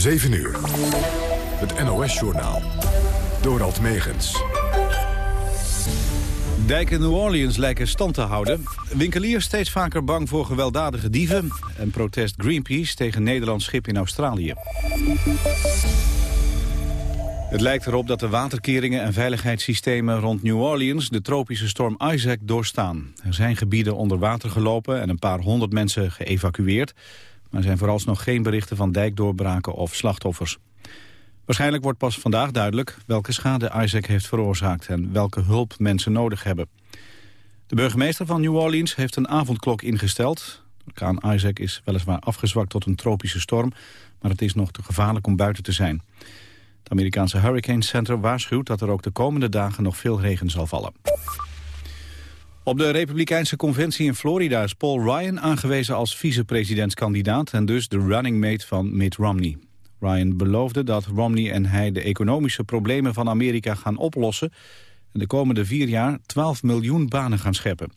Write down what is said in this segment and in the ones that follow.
7 uur. Het NOS-journaal. Dorald Megens. Dijken New Orleans lijken stand te houden. Winkeliers steeds vaker bang voor gewelddadige dieven. En protest Greenpeace tegen Nederlands schip in Australië. Het lijkt erop dat de waterkeringen en veiligheidssystemen rond New Orleans de tropische storm Isaac doorstaan. Er zijn gebieden onder water gelopen en een paar honderd mensen geëvacueerd. Maar er zijn vooralsnog geen berichten van dijkdoorbraken of slachtoffers. Waarschijnlijk wordt pas vandaag duidelijk welke schade Isaac heeft veroorzaakt en welke hulp mensen nodig hebben. De burgemeester van New Orleans heeft een avondklok ingesteld. Orkaan Isaac is weliswaar afgezwakt tot een tropische storm, maar het is nog te gevaarlijk om buiten te zijn. Het Amerikaanse Hurricane Center waarschuwt dat er ook de komende dagen nog veel regen zal vallen. Op de Republikeinse conventie in Florida is Paul Ryan aangewezen als vicepresidentskandidaat en dus de running mate van Mitt Romney. Ryan beloofde dat Romney en hij de economische problemen van Amerika gaan oplossen en de komende vier jaar 12 miljoen banen gaan scheppen.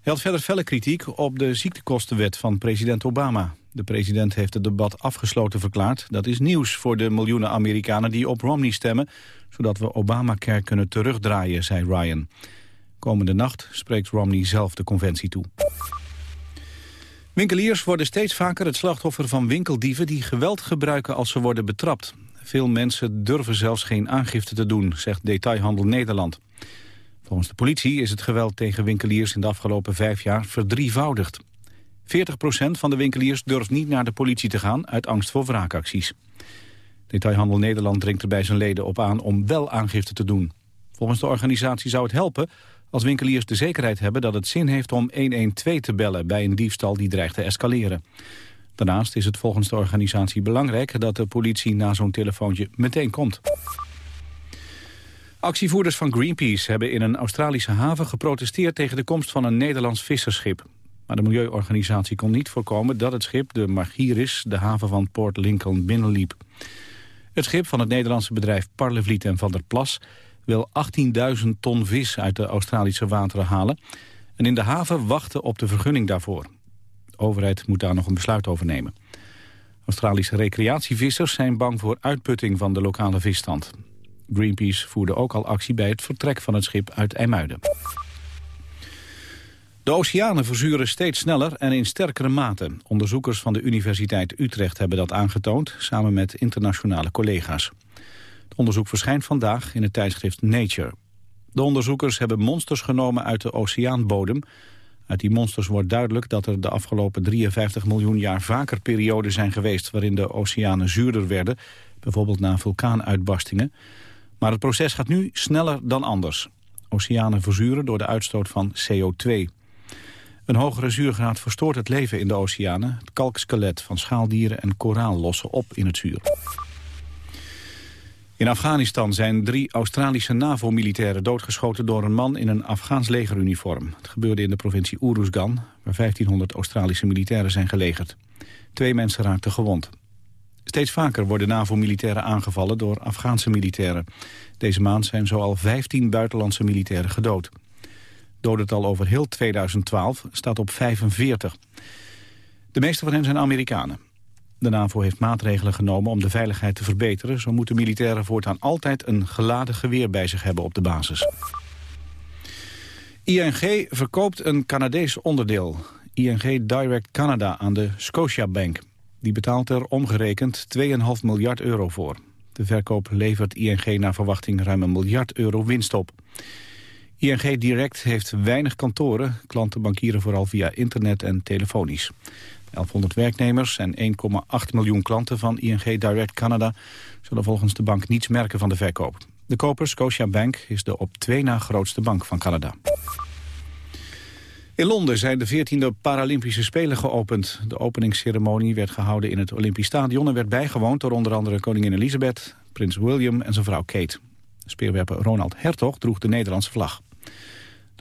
Hij had verder felle kritiek op de ziektekostenwet van president Obama. De president heeft het debat afgesloten verklaard. Dat is nieuws voor de miljoenen Amerikanen die op Romney stemmen... zodat we Obamacare kunnen terugdraaien, zei Ryan. Komende nacht spreekt Romney zelf de conventie toe. Winkeliers worden steeds vaker het slachtoffer van winkeldieven... die geweld gebruiken als ze worden betrapt. Veel mensen durven zelfs geen aangifte te doen, zegt Detailhandel Nederland. Volgens de politie is het geweld tegen winkeliers in de afgelopen vijf jaar verdrievoudigd. 40% van de winkeliers durft niet naar de politie te gaan uit angst voor wraakacties. Detailhandel Nederland dringt er bij zijn leden op aan om wel aangifte te doen. Volgens de organisatie zou het helpen als winkeliers de zekerheid hebben dat het zin heeft om 112 te bellen bij een diefstal die dreigt te escaleren. Daarnaast is het volgens de organisatie belangrijk dat de politie na zo'n telefoontje meteen komt. Actievoerders van Greenpeace hebben in een Australische haven geprotesteerd tegen de komst van een Nederlands visserschip. Maar de milieuorganisatie kon niet voorkomen dat het schip, de Margiris, de haven van Port Lincoln binnenliep. Het schip van het Nederlandse bedrijf Parlevliet en Van der Plas wil 18.000 ton vis uit de Australische wateren halen en in de haven wachten op de vergunning daarvoor. De overheid moet daar nog een besluit over nemen. Australische recreatievissers zijn bang voor uitputting van de lokale visstand. Greenpeace voerde ook al actie bij het vertrek van het schip uit IJmuiden. De oceanen verzuren steeds sneller en in sterkere mate. Onderzoekers van de Universiteit Utrecht hebben dat aangetoond... samen met internationale collega's. Het onderzoek verschijnt vandaag in het tijdschrift Nature. De onderzoekers hebben monsters genomen uit de oceaanbodem. Uit die monsters wordt duidelijk dat er de afgelopen 53 miljoen jaar vaker perioden zijn geweest... waarin de oceanen zuurder werden, bijvoorbeeld na vulkaanuitbarstingen. Maar het proces gaat nu sneller dan anders. Oceanen verzuren door de uitstoot van CO2. Een hogere zuurgraad verstoort het leven in de oceanen. Het kalkskelet van schaaldieren en koraal lossen op in het zuur. In Afghanistan zijn drie Australische NAVO-militairen doodgeschoten door een man in een Afghaans legeruniform. Het gebeurde in de provincie Uruzgan, waar 1500 Australische militairen zijn gelegerd. Twee mensen raakten gewond. Steeds vaker worden NAVO-militairen aangevallen door Afghaanse militairen. Deze maand zijn zoal 15 buitenlandse militairen gedood dodental over heel 2012 staat op 45. De meeste van hen zijn Amerikanen. De NAVO heeft maatregelen genomen om de veiligheid te verbeteren. Zo moeten militairen voortaan altijd een geladen geweer bij zich hebben op de basis. ING verkoopt een Canadees onderdeel. ING Direct Canada aan de Scotiabank. Die betaalt er omgerekend 2,5 miljard euro voor. De verkoop levert ING naar verwachting ruim een miljard euro winst op. ING Direct heeft weinig kantoren. Klanten bankieren vooral via internet en telefonisch. 1100 werknemers en 1,8 miljoen klanten van ING Direct Canada... zullen volgens de bank niets merken van de verkoop. De koper, Scotiabank, is de op twee na grootste bank van Canada. In Londen zijn de 14e Paralympische Spelen geopend. De openingsceremonie werd gehouden in het Olympisch Stadion... en werd bijgewoond door onder andere koningin Elizabeth, prins William en zijn vrouw Kate. Speerwerper Ronald Hertog droeg de Nederlandse vlag.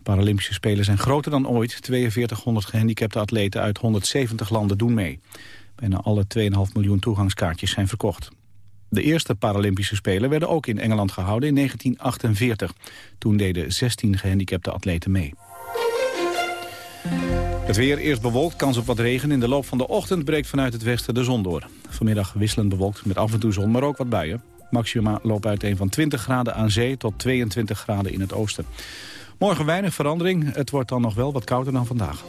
De Paralympische Spelen zijn groter dan ooit. 4200 gehandicapte atleten uit 170 landen doen mee. Bijna alle 2,5 miljoen toegangskaartjes zijn verkocht. De eerste Paralympische Spelen werden ook in Engeland gehouden in 1948. Toen deden 16 gehandicapte atleten mee. Het weer eerst bewolkt, kans op wat regen. In de loop van de ochtend breekt vanuit het westen de zon door. Vanmiddag wisselend bewolkt met af en toe zon, maar ook wat buien. Maxima lopen uiteen van 20 graden aan zee tot 22 graden in het oosten. Morgen weinig verandering. Het wordt dan nog wel wat kouder dan vandaag.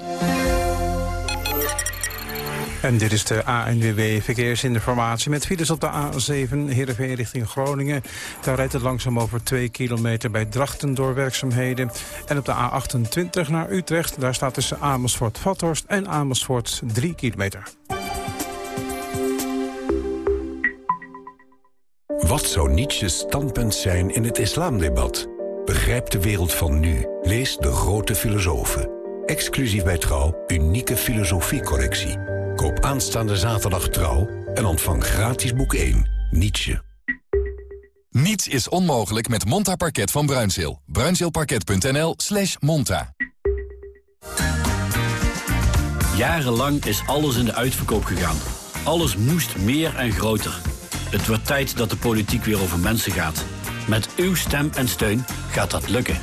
En dit is de ANWB Verkeersinformatie met files op de A7 Heerenveen richting Groningen. Daar rijdt het langzaam over 2 kilometer bij Drachten door werkzaamheden. En op de A28 naar Utrecht, daar staat tussen Amersfoort-Vathorst en Amersfoort 3 kilometer. Wat zou Nietzsche's standpunt zijn in het islamdebat? Begrijp de wereld van nu. Lees De Grote Filosofen. Exclusief bij Trouw, unieke filosofiecollectie. Koop aanstaande zaterdag Trouw en ontvang gratis boek 1, Nietzsche. Niets is onmogelijk met Monta Parket van Bruinzeel. Bruinzeelparket.nl slash monta. Jarenlang is alles in de uitverkoop gegaan. Alles moest meer en groter. Het wordt tijd dat de politiek weer over mensen gaat. Met uw stem en steun gaat dat lukken.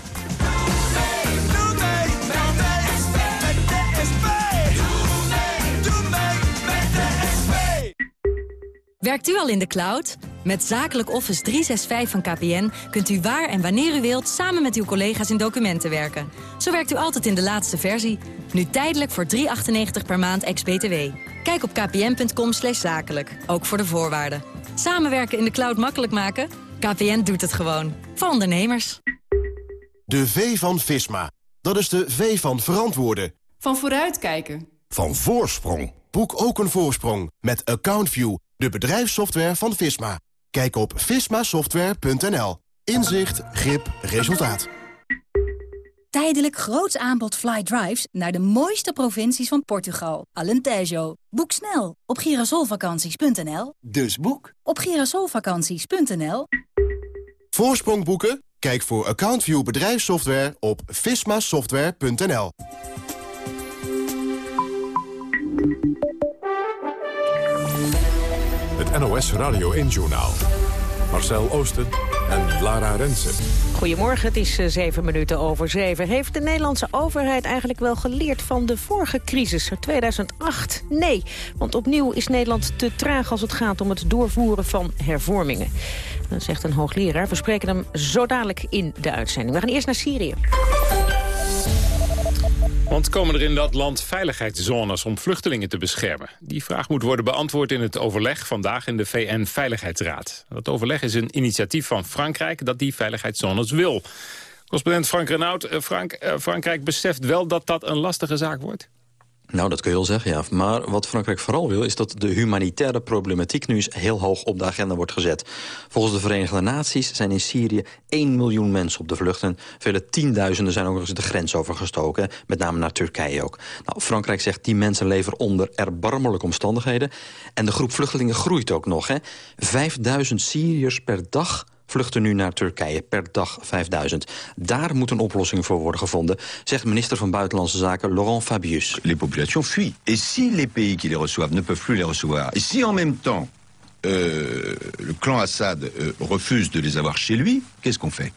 Werkt u al in de cloud? Met Zakelijk Office 365 van KPN kunt u waar en wanneer u wilt... samen met uw collega's in documenten werken. Zo werkt u altijd in de laatste versie. Nu tijdelijk voor 3,98 per maand ex-BTW. Kijk op kpn.com zakelijk, ook voor de voorwaarden. Samenwerken in de cloud makkelijk maken? KPN doet het gewoon. Voor ondernemers. De V van Visma. Dat is de V van verantwoorden. Van vooruitkijken. Van voorsprong. Boek ook een voorsprong met AccountView, de bedrijfssoftware van Visma. Kijk op vismasoftware.nl. Inzicht, grip, resultaat. Tijdelijk groots aanbod fly drives naar de mooiste provincies van Portugal. Alentejo. Boek snel op girasolvakanties.nl. Dus boek op girasolvakanties.nl. Voorsprong boeken? Kijk voor AccountView bedrijfssoftware op vismasoftware.nl. Het NOS Radio 1-journaal. Marcel Oosten en Lara Rensen. Goedemorgen, het is eh, zeven minuten over zeven. Heeft de Nederlandse overheid eigenlijk wel geleerd van de vorige crisis, 2008? Nee, want opnieuw is Nederland te traag als het gaat om het doorvoeren van hervormingen. Dat zegt een hoogleraar. We spreken hem zo dadelijk in de uitzending. We gaan eerst naar Syrië. Want komen er in dat land veiligheidszones om vluchtelingen te beschermen? Die vraag moet worden beantwoord in het overleg vandaag in de VN-veiligheidsraad. Dat overleg is een initiatief van Frankrijk dat die veiligheidszones wil. Correspondent Frank Renaud. Eh, Frank, eh, Frankrijk beseft wel dat dat een lastige zaak wordt? Nou, dat kun je wel zeggen, ja. Maar wat Frankrijk vooral wil... is dat de humanitaire problematiek nu eens heel hoog op de agenda wordt gezet. Volgens de Verenigde Naties zijn in Syrië 1 miljoen mensen op de vlucht... en vele tienduizenden zijn ook nog eens de grens overgestoken. Met name naar Turkije ook. Nou, Frankrijk zegt die mensen leven onder erbarmelijke omstandigheden. En de groep vluchtelingen groeit ook nog, hè. 5000 Syriërs per dag vluchten nu naar Turkije, per dag 5000. Daar moet een oplossing voor worden gevonden, zegt minister van Buitenlandse Zaken Laurent Fabius. Les populations fuient. Et si les pays qui les reçoivent ne peuvent plus les recevoir, et si en même temps euh, le clan Assad euh, refuse de les avoir chez lui, qu'est-ce qu'on fait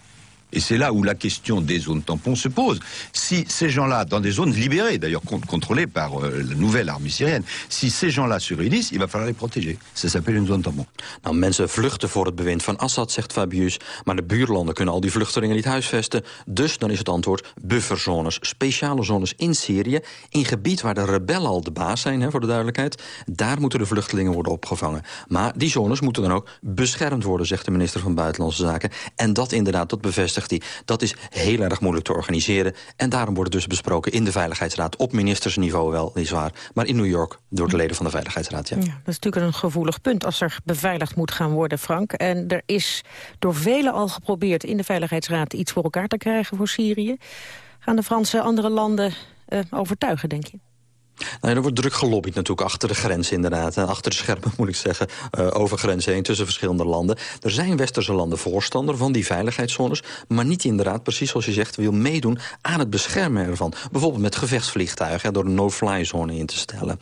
Et c'est là où la question des zones tampons se pose. Si ces gens-là, dans des zones libérées, d'ailleurs contrôlées par euh, la nouvelle armée syrienne, si ces gens-là se réunissent, il va falloir les protéger. Ça s'appelle une zone tampon. Nou, mensen vluchten voor het bewind van Assad, zegt Fabius. Maar de buurlanden kunnen al die vluchtelingen niet huisvesten. Dus dan is het antwoord bufferzones, speciale zones in Syrië... in gebied waar de rebellen al de baas zijn, hè, voor de duidelijkheid. Daar moeten de vluchtelingen worden opgevangen. Maar die zones moeten dan ook beschermd worden, zegt de minister van Buitenlandse Zaken. En dat inderdaad, dat bevestigt dat is heel erg moeilijk te organiseren. En daarom wordt het dus besproken in de Veiligheidsraad. Op ministersniveau wel, nietwaar. Maar in New York door de leden van de Veiligheidsraad, ja. Dat is natuurlijk een gevoelig punt als er beveiligd moet gaan worden, Frank. En er is door velen al geprobeerd in de Veiligheidsraad iets voor elkaar te krijgen voor Syrië. Gaan de Fransen andere landen uh, overtuigen, denk je? Nou, er wordt druk gelobbyd natuurlijk achter de grens inderdaad. En achter de schermen moet ik zeggen, uh, over grenzen heen tussen verschillende landen. Er zijn westerse landen voorstander van die veiligheidszones... maar niet inderdaad, precies zoals je zegt, wil meedoen aan het beschermen ervan. Bijvoorbeeld met gevechtsvliegtuigen, door een no-fly zone in te stellen.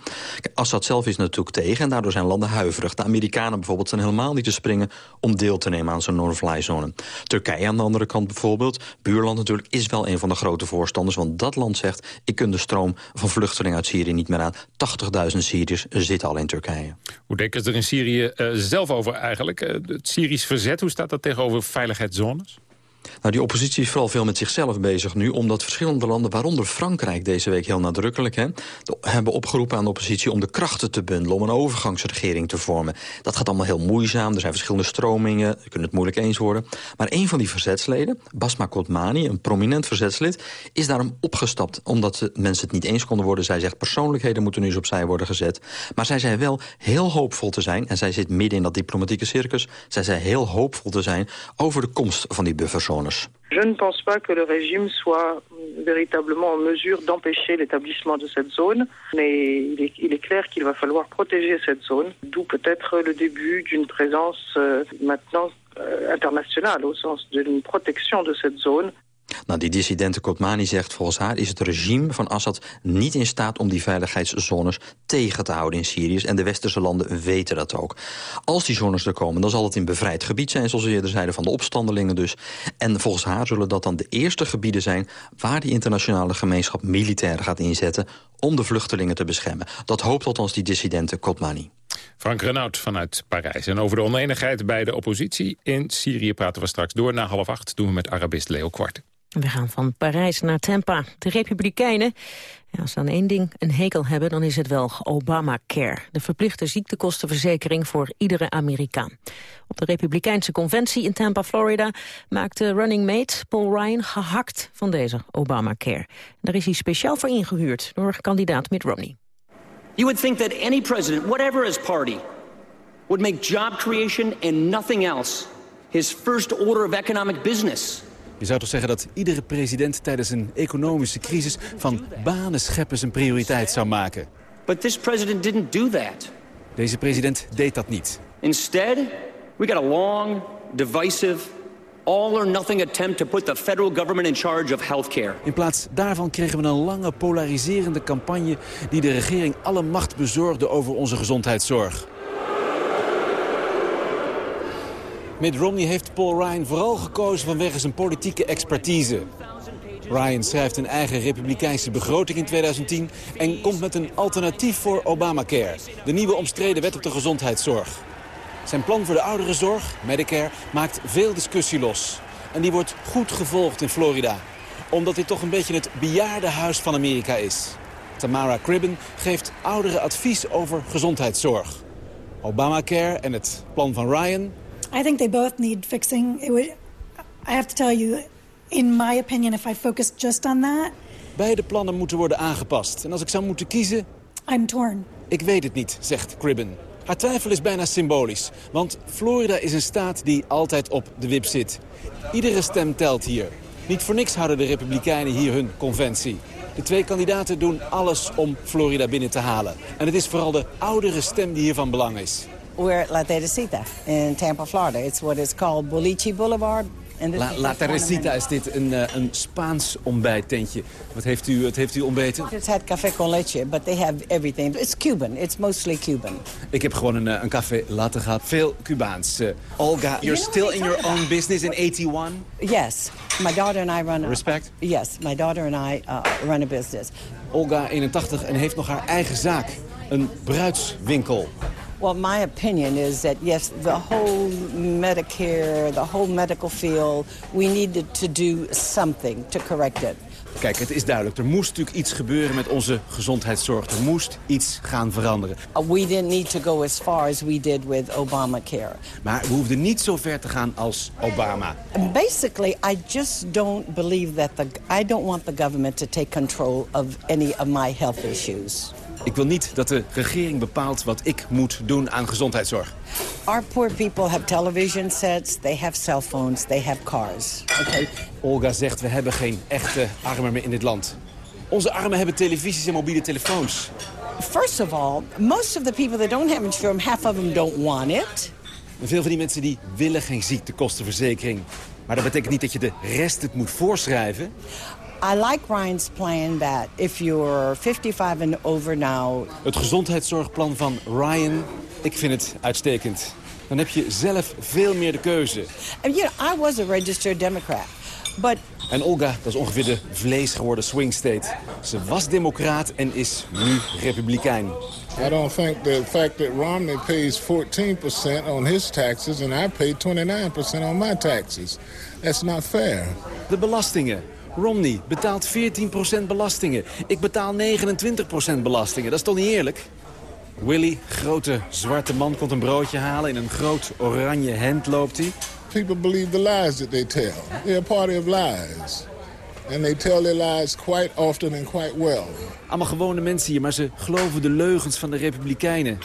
Assad zelf is natuurlijk tegen en daardoor zijn landen huiverig. De Amerikanen bijvoorbeeld zijn helemaal niet te springen... om deel te nemen aan zo'n no-fly zone. Turkije aan de andere kant bijvoorbeeld, buurland natuurlijk... is wel een van de grote voorstanders, want dat land zegt... ik kun de stroom van vluchtelingen uit Syrië niet meer aan. 80.000 Syriërs zitten al in Turkije. Hoe denken ze er in Syrië uh, zelf over eigenlijk? Uh, het Syrisch verzet, hoe staat dat tegenover veiligheidszones? Nou, die oppositie is vooral veel met zichzelf bezig nu... omdat verschillende landen, waaronder Frankrijk deze week heel nadrukkelijk... Hè, hebben opgeroepen aan de oppositie om de krachten te bundelen... om een overgangsregering te vormen. Dat gaat allemaal heel moeizaam, er zijn verschillende stromingen... je kunt het moeilijk eens worden. Maar een van die verzetsleden, Basma Kotmani, een prominent verzetslid... is daarom opgestapt, omdat mensen het niet eens konden worden. Zij zegt persoonlijkheden moeten nu eens opzij worden gezet. Maar zij zei wel heel hoopvol te zijn... en zij zit midden in dat diplomatieke circus... zij zei heel hoopvol te zijn over de komst van die Je ne pense pas que le régime soit véritablement en mesure d'empêcher l'établissement de cette zone, mais il est, il est clair qu'il va falloir protéger cette zone, d'où peut-être le début d'une présence euh, maintenant euh, internationale au sens d'une protection de cette zone. Nou, die dissidente Kotmani zegt volgens haar is het regime van Assad niet in staat om die veiligheidszones tegen te houden in Syrië. En de westerse landen weten dat ook. Als die zones er komen, dan zal het in bevrijd gebied zijn, zoals we eerder zeiden, van de opstandelingen dus. En volgens haar zullen dat dan de eerste gebieden zijn waar die internationale gemeenschap militair gaat inzetten om de vluchtelingen te beschermen. Dat hoopt althans die dissidente Kotmani. Frank Renaud vanuit Parijs. En over de oneenigheid bij de oppositie in Syrië praten we straks door. Na half acht doen we met Arabist Leo Kwart. We gaan van Parijs naar Tampa. De Republikeinen, ja, als ze aan één ding een hekel hebben... dan is het wel Obamacare. De verplichte ziektekostenverzekering voor iedere Amerikaan. Op de Republikeinse conventie in Tampa, Florida... maakte running mate Paul Ryan gehakt van deze Obamacare. Daar is hij speciaal voor ingehuurd door kandidaat Mitt Romney. You would think that any president, whatever his party... would make job creation and nothing else... his first order of economic business... Je zou toch zeggen dat iedere president tijdens een economische crisis van banen scheppen zijn prioriteit zou maken. But this president didn't do that. Deze president deed dat niet. Instead, we got a long, divisive, all or nothing attempt to put the federal government in charge of healthcare. In plaats daarvan kregen we een lange polariserende campagne die de regering alle macht bezorgde over onze gezondheidszorg. Mitt Romney heeft Paul Ryan vooral gekozen vanwege zijn politieke expertise. Ryan schrijft een eigen republikeinse begroting in 2010... en komt met een alternatief voor Obamacare. De nieuwe omstreden wet op de gezondheidszorg. Zijn plan voor de ouderenzorg, Medicare, maakt veel discussie los. En die wordt goed gevolgd in Florida. Omdat dit toch een beetje het bejaardenhuis van Amerika is. Tamara Cribben geeft ouderen advies over gezondheidszorg. Obamacare en het plan van Ryan I think they both need fixing. It would, I have to tell you, in my opinion, if I focus just on that... Beide plannen moeten worden aangepast. En als ik zou moeten kiezen... I'm torn. Ik weet het niet, zegt Cribben. Haar twijfel is bijna symbolisch. Want Florida is een staat die altijd op de wip zit. Iedere stem telt hier. Niet voor niks houden de Republikeinen hier hun conventie. De twee kandidaten doen alles om Florida binnen te halen. En het is vooral de oudere stem die hier van belang is. We're at La Teresita in Tampa, Florida. It's what is called Boliche Boulevard. La, La Teresita is dit een, uh, een Spaans ontbijttentje. Wat heeft u, wat heeft u ontbeten? It's had café con leche, but they have everything. It's Cuban. It's mostly Cuban. Ik heb gewoon een, uh, een café laten gehad. Veel Cubaans. Uh, Olga, you're still in your own business in 81? Yes. My daughter and I run a... Respect? Yes. My daughter and I uh, run a business. Olga, 81, en heeft nog haar eigen zaak. Een bruidswinkel. Well, my opinion is that, yes, the whole Medicare, the whole medical field, we needed to do something to correct it. Kijk, het is duidelijk. Er moest natuurlijk iets gebeuren met onze gezondheidszorg. Er moest iets gaan veranderen. Uh, we didn't need to go as far as we did with Obamacare. Maar we hoefden niet zo ver te gaan als Obama. Basically, I just don't believe that the I don't want the government to take control of any of my health issues. Ik wil niet dat de regering bepaalt wat ik moet doen aan gezondheidszorg. Our poor people have television sets, they have cell phones, they have cars. Okay. Olga zegt, we hebben geen echte armen meer in dit land. Onze armen hebben televisies en mobiele telefoons. First of all, most of the people that don't have insurance, half of them don't want it. En veel van die mensen die willen geen ziektekostenverzekering. Maar dat betekent niet dat je de rest het moet voorschrijven. I like Ryan's plan that if you're 55 and over now... Het gezondheidszorgplan van Ryan, ik vind het uitstekend. Dan heb je zelf veel meer de keuze. And you know, I was a registered Democrat. But En Olga, dat is ongeveer de vlees geworden swing state. Ze was democraat en is nu republikein. I don't think the fact that Romney pays 14% on his taxes and I pay 29% on my taxes. That's not fair. De belastingen. Romney betaalt 14% belastingen. Ik betaal 29% belastingen. Dat is toch niet eerlijk? Willy, grote zwarte man, komt een broodje halen. In een groot oranje hemd loopt hij. People believe the lies that they tell. They're a party of lies. And they tell their lies quite often and quite well. Allemaal gewone mensen hier, maar ze geloven de leugens van de republikeinen.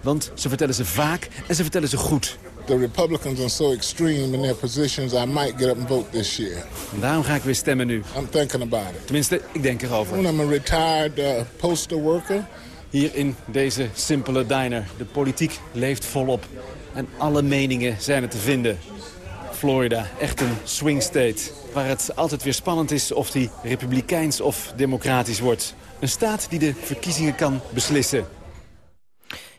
Want ze vertellen ze vaak en ze vertellen ze goed. The Republicans are so extreme in their positions, I might get up and vote this year. En daarom ga ik weer stemmen nu. I'm thinking about it. Tenminste, ik denk erover. When I'm a retired uh, postal worker, Hier in deze simpele diner. De politiek leeft volop. En alle meningen zijn er te vinden. Florida, echt een swing state. Waar het altijd weer spannend is of die republikeins of democratisch wordt. Een staat die de verkiezingen kan beslissen.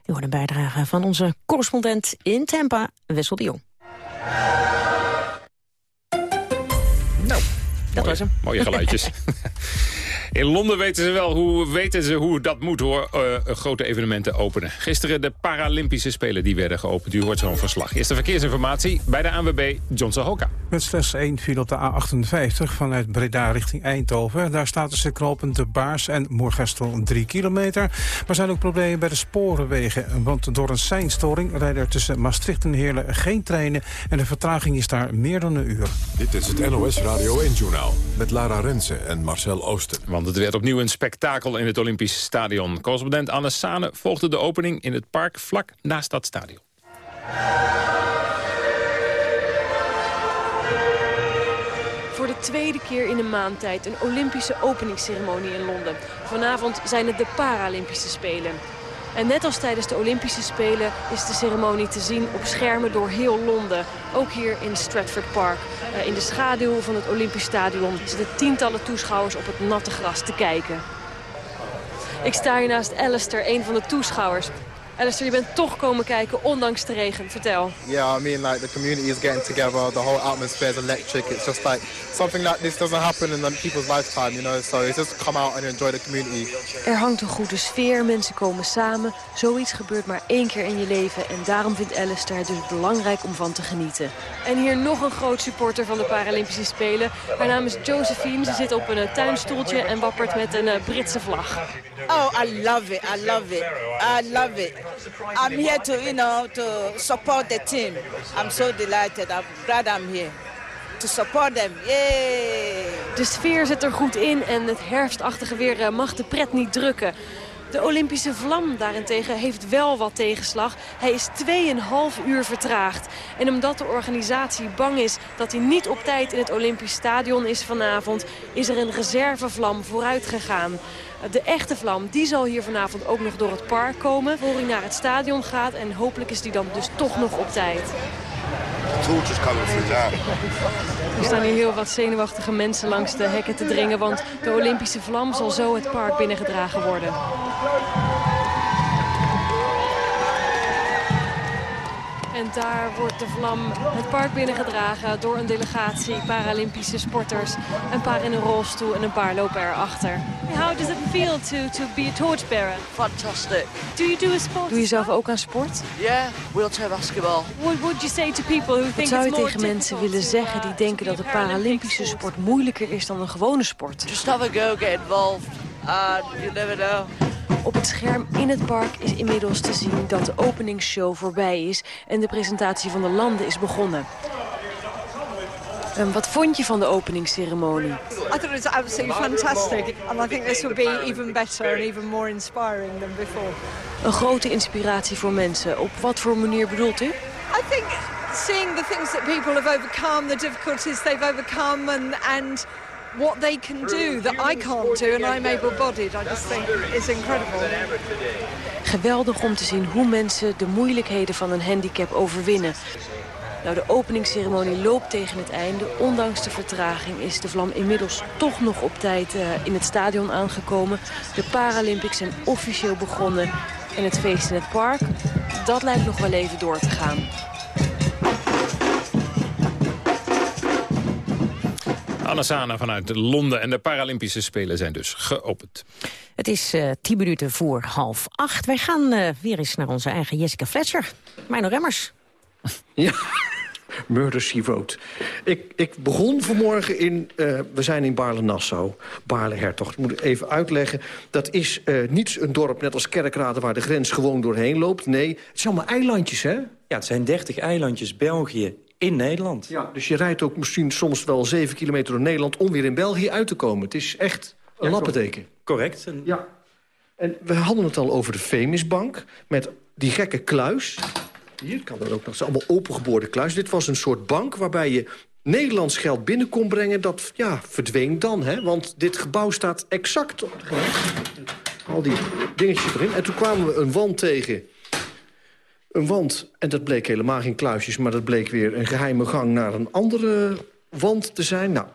U hoort een bijdrage van onze correspondent in Tampa, Wessel de Jong. Nou, dat was hem. Mooie geluidjes. In Londen weten ze wel hoe, weten ze hoe dat moet hoor, eh, grote evenementen openen. Gisteren de Paralympische Spelen die werden geopend. U hoort zo'n verslag. Eerste verkeersinformatie bij de ANWB, John Sahoka. Met slechts één file op de A58 vanuit Breda richting Eindhoven. Daar staat tussen knopen de Baars en Moergestel 3 kilometer. Maar zijn ook problemen bij de sporenwegen. Want door een seinstoring rijden er tussen Maastricht en Heerlen geen treinen. En de vertraging is daar meer dan een uur. Dit is het NOS Radio 1-journaal met Lara Rensen en Marcel Oosten. Want het werd opnieuw een spektakel in het Olympisch Stadion. Correspondent Anne Sane volgde de opening in het park vlak naast dat stadion. Voor de tweede keer in een maand tijd een Olympische openingsceremonie in Londen. Vanavond zijn het de Paralympische Spelen. En net als tijdens de Olympische Spelen is de ceremonie te zien op schermen door heel Londen. Ook hier in Stratford Park. Uh, in de schaduw van het Olympisch Stadion zitten tientallen toeschouwers op het natte gras te kijken. Ik sta hier naast Alistair, een van de toeschouwers. Alistair, je bent toch komen kijken, ondanks de regen. Vertel. Yeah, I mean, like, the community is getting together. The whole atmosphere is electric. It's just like, something like this doesn't happen in people's lifetime, you know? So it's just come out and enjoy the community. Er hangt een goede sfeer, mensen komen samen. Zoiets gebeurt maar één keer in je leven. En daarom vindt Alistair het dus belangrijk om van te genieten. En hier nog een groot supporter van de Paralympische Spelen. Haar naam is Josephine. Ze zit op een uh, tuinstoeltje en wappert met een uh, Britse vlag. Oh, I love it. I love it. I love it. I'm here to, you know, to support the team. I'm so delighted. I'm glad I'm here. To support them. Yay! De sfeer zit er goed in en het herfstachtige weer mag de pret niet drukken. De Olympische vlam daarentegen heeft wel wat tegenslag. Hij is 2,5 uur vertraagd. En omdat de organisatie bang is dat hij niet op tijd in het Olympisch Stadion is vanavond... is er een reservevlam vooruit gegaan. De echte vlam die zal hier vanavond ook nog door het park komen... voor hij naar het stadion gaat en hopelijk is die dan dus toch nog op tijd. Er staan hier heel wat zenuwachtige mensen langs de hekken te dringen... want de Olympische vlam zal zo het park binnengedragen worden. En daar wordt de vlam het park binnengedragen door een delegatie Paralympische sporters. Een paar in een rolstoel en een paar lopen erachter. How does it feel to, to be a torchbearer? Fantastic. Do you do a sport? Doe je zelf ook aan sport? Yeah, wheelchair basketball. What would you say to people who think Wat zou je tegen mensen willen zeggen die denken dat de Paralympische sport moeilijker is dan een gewone sport? Just have a go, get involved. And you never know. Op het scherm in het park is inmiddels te zien dat de openingsshow voorbij is en de presentatie van de landen is begonnen. Um, wat vond je van de openingsceremonie? I thought it was absolutely fantastic. And I think this will be even better and even more inspiring than before. Een grote inspiratie voor mensen. Op wat voor manier bedoelt u? I think seeing the things that people have overcome, the difficulties they've overcome and, and what they can do that I can't do and I'm able-bodied. I just think it's incredible. Geweldig om te zien hoe mensen de moeilijkheden van een handicap overwinnen. Nou, de openingsceremonie loopt tegen het einde. Ondanks de vertraging is de vlam inmiddels toch nog op tijd uh, in het stadion aangekomen. De Paralympics zijn officieel begonnen. En het feest in het park, dat lijkt nog wel even door te gaan. Anasana vanuit Londen en de Paralympische Spelen zijn dus geopend. Het is uh, tien minuten voor half acht. Wij gaan uh, weer eens naar onze eigen Jessica Fletcher. Mijn Remmers. Ja, Murder, She Wrote. Ik, ik begon vanmorgen in... Uh, we zijn in Baarle-Nassau, Baarle-Hertog. Ik moet even uitleggen. Dat is uh, niet een dorp net als Kerkrade... waar de grens gewoon doorheen loopt. Nee, het zijn allemaal eilandjes, hè? Ja, het zijn 30 eilandjes België in Nederland. Ja, dus je rijdt ook misschien soms wel 7 kilometer door Nederland... om weer in België uit te komen. Het is echt een ja, lappenteken. Correct. En... Ja. En we hadden het al over de Femisbank... met die gekke kluis... Hier kan er ook nog. Het is allemaal opengeboorde kluis. Dit was een soort bank waarbij je Nederlands geld binnen kon brengen. Dat ja, verdween dan, hè? Want dit gebouw staat exact op de grens. Al die dingetjes erin. En toen kwamen we een wand tegen. Een wand, en dat bleek helemaal geen kluisjes... maar dat bleek weer een geheime gang naar een andere wand te zijn. Nou,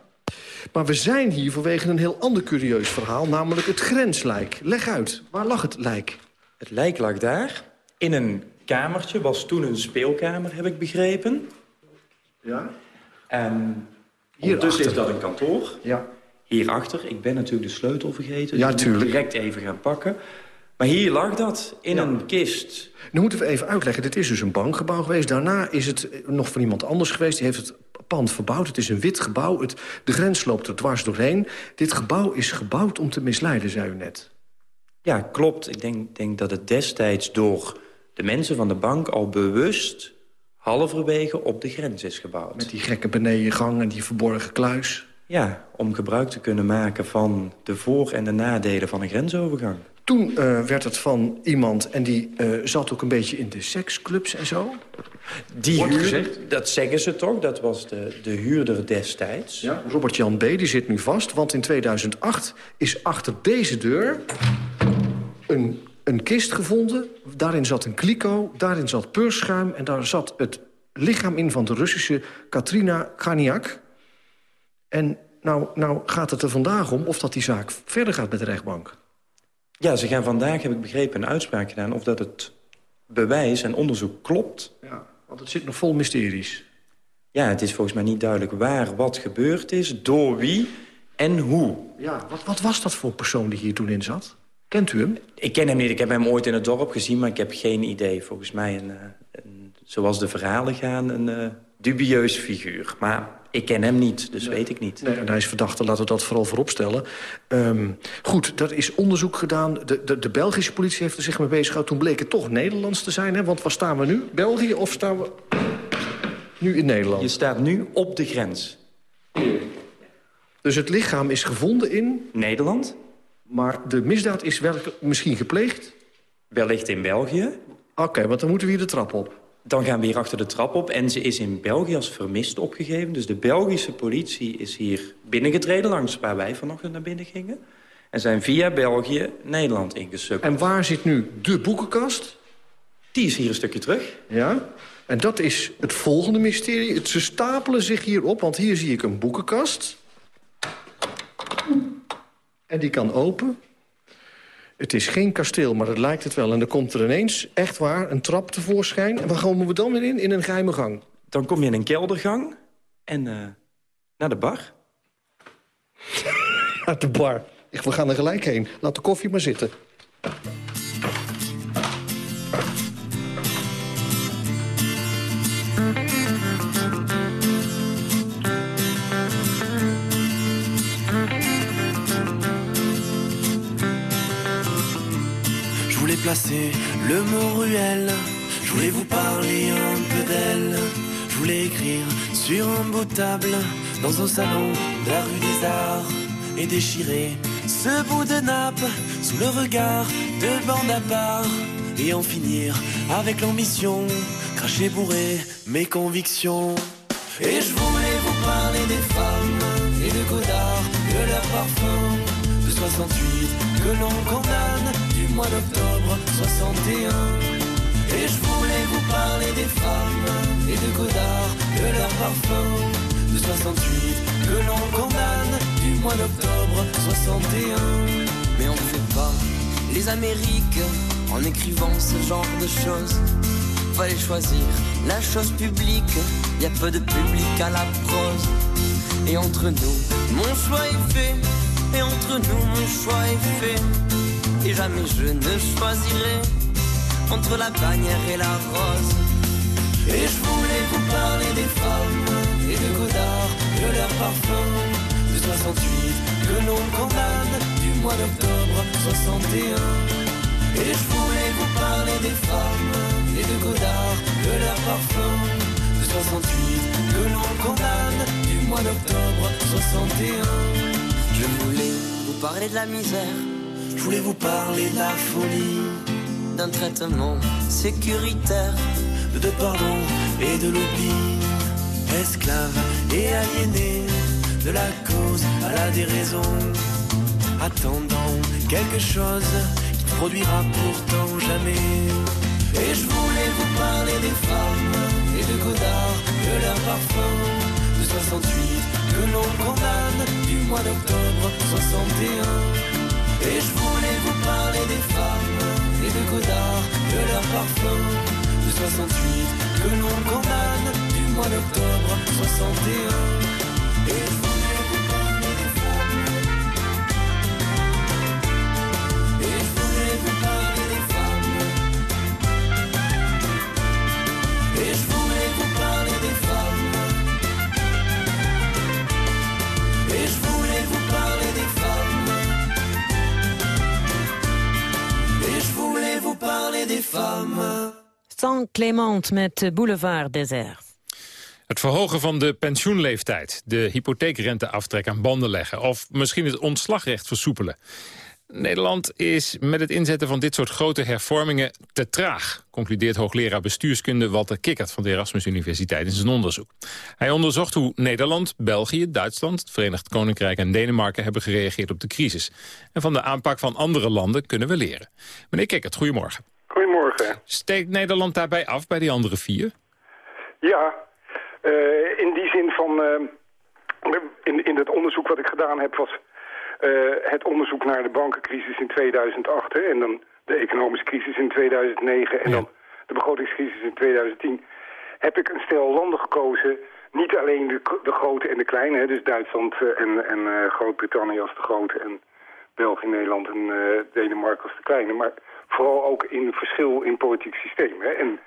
maar we zijn hier vanwege een heel ander curieus verhaal... namelijk het grenslijk. Leg uit, waar lag het lijk? Het lijk lag daar, in een kamertje. Was toen een speelkamer, heb ik begrepen. Ja. En ondertussen is dat een kantoor. Ja. Hierachter, ik ben natuurlijk de sleutel vergeten. Ja, dus tuurlijk. direct even gaan pakken. Maar hier lag dat, in Ja. een kist. Nu moeten we even uitleggen, dit is dus een bankgebouw geweest. Daarna is het nog van iemand anders geweest. Die heeft het pand verbouwd. Het is een wit gebouw. Het, de grens loopt er dwars doorheen. Dit gebouw is gebouwd om te misleiden, zei u net. Ja, klopt. Ik denk, denk dat het destijds door de mensen van de bank al bewust halverwege op de grens is gebouwd. Met die gekke benedengang en die verborgen kluis. Ja, om gebruik te kunnen maken van de voor- en de nadelen van een grensovergang. Toen eh, werd het van iemand en die eh, zat ook een beetje in de seksclubs en zo. Die Wordt gezegd. dat zeggen ze toch, dat was de, de huurder destijds. Ja, Robert-Jan B. die zit nu vast, want in 2008 is achter deze deur een, een kist gevonden. Daarin zat een kliko, daarin zat peurschuim... en daar zat het lichaam in van de Russische Katrina Kaniak. En nou, nou gaat het er vandaag om of dat die zaak verder gaat met de rechtbank. Ja, ze gaan vandaag, heb ik begrepen, een uitspraak gedaan... of dat het bewijs en onderzoek klopt. Ja, want het zit nog vol mysteries. Ja, het is volgens mij niet duidelijk waar wat gebeurd is, door wie en hoe. Ja, wat, wat was dat voor persoon die hier toen in zat? Kent u hem? Ik ken hem niet, ik heb hem ooit in het dorp gezien... maar ik heb geen idee. Volgens mij, een, eh, een, zoals de verhalen gaan, een eh, dubieus figuur. Maar ik ken hem niet, dus weet ik niet. Nee, en hij is verdachte, laten we dat vooral vooropstellen. Ehm goed, er is onderzoek gedaan. De, de, de Belgische politie heeft er zich mee bezig gehouden. Toen bleek het toch Nederlands te zijn, hè? Want waar staan we nu? België of staan we nu in Nederland? Je staat nu op de grens. Dus het lichaam is gevonden in... Nederland? Maar de misdaad is wel misschien gepleegd? Wellicht in België. Oké, want dan moeten we hier de trap op. Dan gaan we hier achter de trap op. En ze is in België als vermist opgegeven. Dus de Belgische politie is hier binnengetreden... langs waar wij vanochtend naar binnen gingen. En zijn via België Nederland ingesukkeld. En waar zit nu de boekenkast? Die is hier een stukje terug. Ja, en dat is het volgende mysterie. Het, ze stapelen zich hier op, want hier zie ik een boekenkast. En die kan open. Het is geen kasteel, maar het lijkt het wel. En dan komt er ineens, echt waar, een trap tevoorschijn. En waar komen we dan weer in? In een geheime gang. Dan kom je in een keldergang en eh, naar de bar. Naar de bar. Echt, We gaan er gelijk heen. Laat de koffie maar zitten. Je voulais placer le mot ruelle. Je voulais vous parler un peu d'elle. Je voulais écrire sur un beau table dans un salon de la rue des Arts et déchirer ce bout de nappe sous le regard de bande à part et en finir avec l'ambition, cracher bourré mes convictions. Et je voulais vous parler des femmes et de Godard de leur parfum 68 que l'on condamne du mois d'octobre 61. Et je voulais vous parler des femmes et de Godard, de leur parfum de 68 que l'on condamne du mois d'octobre 61. Mais on ne fait pas les Amériques en écrivant ce genre de choses. Fallait choisir la chose publique, y a peu de public à la prose. Et entre nous, mon choix est fait, et entre nous, mon choix est fait. Et jamais je ne choisirai entre la bannière et la rose. Et je voulais vous parler des femmes et de Godard, de leur parfum de 68 que l'on condamne du mois d'octobre 61. Et je voulais vous parler des femmes et de Godard, de leur parfum de 68 que l'on condamne du mois d'octobre 61. Je voulais vous parler de la misère, je voulais vous parler de la folie, d'un traitement sécuritaire, de pardon et de l'oubli, esclaves et aliénés, de la cause à la déraison, attendant quelque chose qui ne produira pourtant jamais. Et je voulais vous parler des femmes et de Godard, de leur parfum de 68 que l'on condamne du mois d'octobre 61. Et je voulais vous parler des femmes et de Godard, de leur parfum de 68 que l'on condamne du mois d'octobre 61. Et femmes. San Clément met Boulevard Désert. Het verhogen van de pensioenleeftijd, de hypotheekrenteaftrek aan banden leggen... of misschien het ontslagrecht versoepelen. Nederland is met het inzetten van dit soort grote hervormingen te traag... concludeert hoogleraar bestuurskunde Walter Kikkert van de Erasmus Universiteit in zijn onderzoek. Hij onderzocht hoe Nederland, België, Duitsland, het Verenigd Koninkrijk en Denemarken hebben gereageerd op de crisis. En van de aanpak van andere landen kunnen we leren. Meneer Kikkert, goedemorgen. Goedemorgen. Steekt Nederland daarbij af bij die andere vier? Ja, eh, in die zin van... eh, in, in het onderzoek wat ik gedaan heb was eh, het onderzoek naar de bankencrisis in 2008... Hè, en dan de economische crisis in 2009 en dan de begrotingscrisis in 2010... heb ik een stel landen gekozen, niet alleen de, de grote en de kleine... Hè, dus Duitsland en, en Groot-Brittannië als de grote en België, Nederland en Denemarken als de kleine... maar vooral ook in verschil in politiek systeem. Hè. En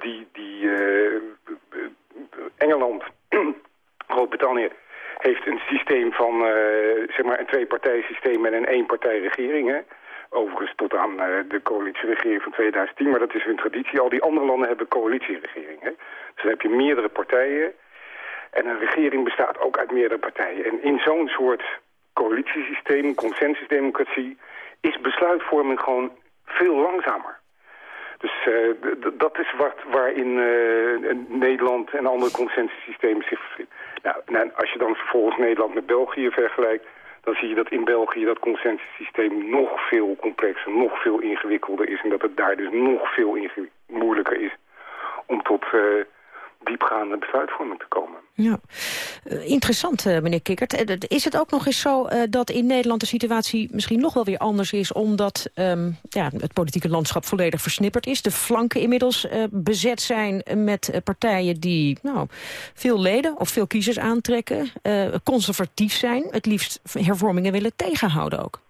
die, die eh, Engeland, Groot-Brittannië, heeft een systeem van eh, zeg maar een twee-partijsysteem en een één-partijregering. Hè. Overigens tot aan eh, de coalitieregering van 2010, maar dat is hun traditie. Al die andere landen hebben coalitieregeringen. Dus dan heb je meerdere partijen. En een regering bestaat ook uit meerdere partijen. En in zo'n soort coalitiesysteem, consensusdemocratie, is besluitvorming gewoon veel langzamer. Dus eh, dat is wat, waarin eh, Nederland en andere consensussystemen zich verschillen. Nou, nou, als je dan vervolgens Nederland met België vergelijkt... dan zie je dat in België dat consensussysteem nog veel complexer, nog veel ingewikkelder is... en dat het daar dus nog veel moeilijker is om tot eh, diepgaande besluitvorming te komen. Ja. Eh, interessant, eh, meneer Kikkert. Eh, Is het ook nog eens zo dat in Nederland de situatie misschien nog wel weer anders is... omdat ehm, ja, het politieke landschap volledig versnipperd is? De flanken inmiddels bezet zijn met partijen die nou, veel leden of veel kiezers aantrekken... conservatief zijn, het liefst hervormingen willen tegenhouden ook.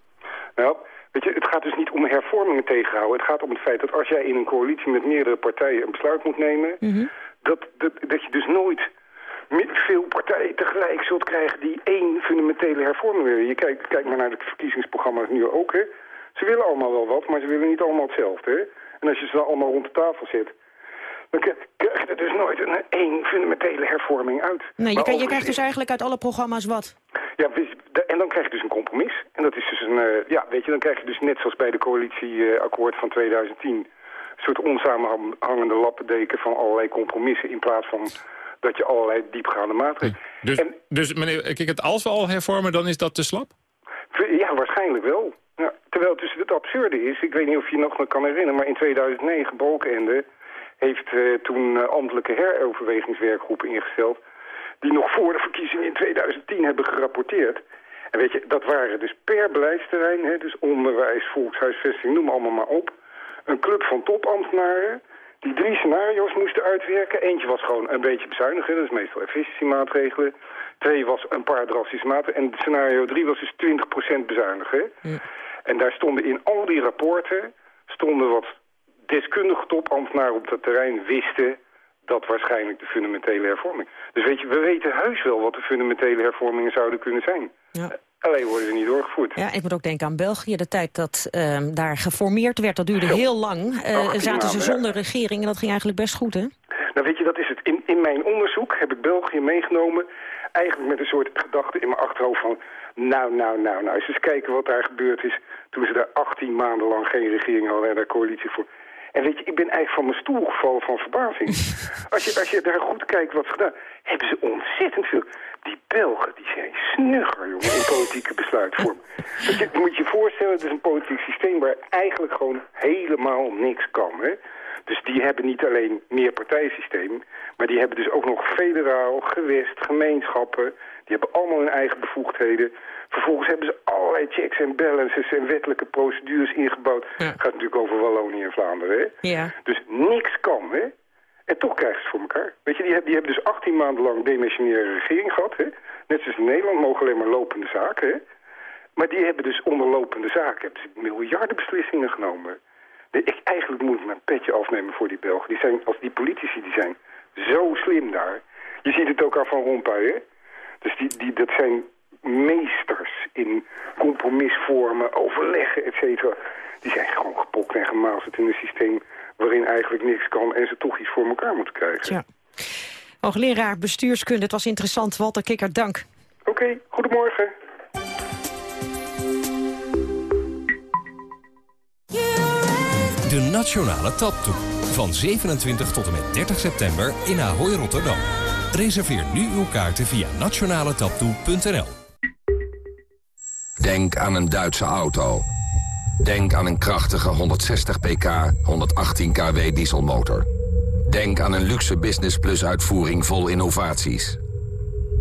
Nou, weet je, het gaat dus niet om hervormingen tegenhouden. Het gaat om het feit dat als jij in een coalitie met meerdere partijen een besluit moet nemen... dat, dat, dat je dus nooit veel partijen tegelijk zult krijgen die één fundamentele hervorming willen. Je kijkt kijk maar naar de verkiezingsprogramma's nu ook, hè. Ze willen allemaal wel wat, maar ze willen niet allemaal hetzelfde, hè. En als je ze dan allemaal rond de tafel zet, dan krijg je er dus nooit een één fundamentele hervorming uit. Nee, je, kan- je krijgt dus eigenlijk uit alle programma's wat. ja, en dan krijg je dus een compromis. En dat is dus een, eh, ja, weet je, dan krijg je dus net zoals bij de coalitieakkoord van 2010... een soort onsamenhangende lappendeken van allerlei compromissen... in plaats van dat je allerlei diepgaande maatregelen... Dus, dus meneer Kikkert, als we al hervormen, dan is dat te slap? Ja, waarschijnlijk wel. Ja, terwijl dus het absurde is, ik weet niet of je je nog kan herinneren... maar in 2009, Balkenende heeft uh, toen uh, ambtelijke heroverwegingswerkgroepen ingesteld... die nog voor de verkiezingen in 2010 hebben gerapporteerd. En weet je, dat waren dus per beleidsterrein, hè, dus onderwijs, volkshuisvesting, noem allemaal maar op... een club van topambtenaren die drie scenario's moesten uitwerken. Eentje was gewoon een beetje bezuinigen, dat is meestal efficiëntiemaatregelen. Twee was een paar drastische maatregelen. En scenario drie was dus 20% bezuinigen. Ja. En daar stonden in al die rapporten... stonden wat deskundige topambtenaren op dat terrein wisten... dat waarschijnlijk de fundamentele hervorming. Dus weet je, we weten heus wel wat de fundamentele hervormingen zouden kunnen zijn. Ja. Alleen worden ze niet doorgevoerd. Ja, ik moet ook denken aan België. De tijd dat um, daar geformeerd werd, dat duurde heel lang. Uh, zaten ze zonder regering en dat ging eigenlijk best goed, hè? Nou weet je, dat is het. In, in mijn onderzoek heb ik België meegenomen... eigenlijk met een soort gedachte in mijn achterhoofd van... nou, nou, nou, nou, eens kijken wat daar gebeurd is... toen ze daar 18 maanden lang geen regering hadden en daar coalitie voor... En weet je, ik ben eigenlijk van mijn stoel gevallen van verbazing. Als je, als je daar goed kijkt wat ze gedaan... hebben ze ontzettend veel... Die Belgen, die zijn snugger, jongen, in politieke besluitvorming. Dat je, moet je voorstellen, het is een politiek systeem waar eigenlijk gewoon helemaal niks kan, hè. Dus die hebben niet alleen meer partijsysteem, maar die hebben dus ook nog federaal, gewest, gemeenschappen. Die hebben allemaal hun eigen bevoegdheden. Vervolgens hebben ze allerlei checks en balances en wettelijke procedures ingebouwd. Het gaat natuurlijk over Wallonië en Vlaanderen, hè? Ja. Dus niks kan, hè? En toch krijgen ze het voor elkaar. Weet je, die, hebben, die hebben dus 18 maanden lang demissionaire regering gehad. Hè? Net zoals in Nederland mogen alleen maar lopende zaken. Hè? Maar die hebben dus onder lopende zaken hebben ze miljarden beslissingen genomen. Ik, eigenlijk moet ik mijn petje afnemen voor die Belgen. Die zijn, als die politici die zijn zo slim daar. Je ziet het ook al van Rompuy, hè? Dus die, die, dat zijn meesters in compromisvormen, overleggen, et cetera. Die zijn gewoon gepokt en gemazeld in een systeem waarin eigenlijk niks kan en ze toch iets voor elkaar moeten krijgen. Ja. Hoogleraar bestuurskunde, het was interessant. Walter Kikker, dank. Oké, goedemorgen. De Nationale Taptoe. Van 27 tot en met 30 september in Ahoy Rotterdam. Reserveer nu uw kaarten via nationaletaptoe.nl. Denk aan een Duitse auto. Denk aan een krachtige 160 pk, 118 kW dieselmotor. Denk aan een luxe Business Plus uitvoering vol innovaties.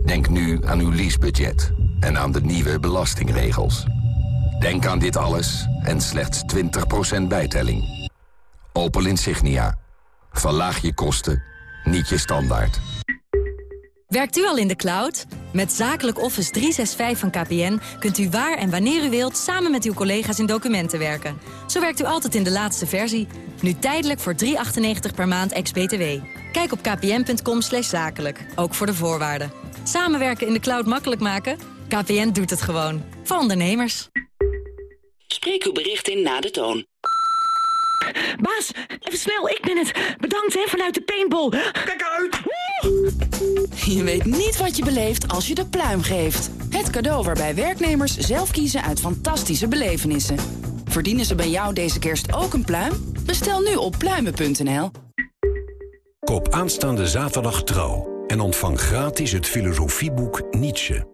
Denk nu aan uw leasebudget en aan de nieuwe belastingregels. Denk aan dit alles en slechts 20% bijtelling. Opel Insignia. Verlaag je kosten, niet je standaard. Werkt u al in de cloud? Met Zakelijk Office 365 van KPN kunt u waar en wanneer u wilt... samen met uw collega's in documenten werken. Zo werkt u altijd in de laatste versie. Nu tijdelijk voor 3,98 per maand ex-BTW. Kijk op kpn.com zakelijk, ook voor de voorwaarden. Samenwerken in de cloud makkelijk maken? KPN doet het gewoon. Voor ondernemers. Spreek uw bericht in na de toon. Baas, even snel, ik ben het. Bedankt hè, vanuit de paintball. Kijk uit! Je weet niet wat je beleeft als je de pluim geeft. Het cadeau waarbij werknemers zelf kiezen uit fantastische belevenissen. Verdienen ze bij jou deze kerst ook een pluim? Bestel nu op pluimen.nl. Koop aanstaande zaterdag trouw en ontvang gratis het filosofieboek Nietzsche.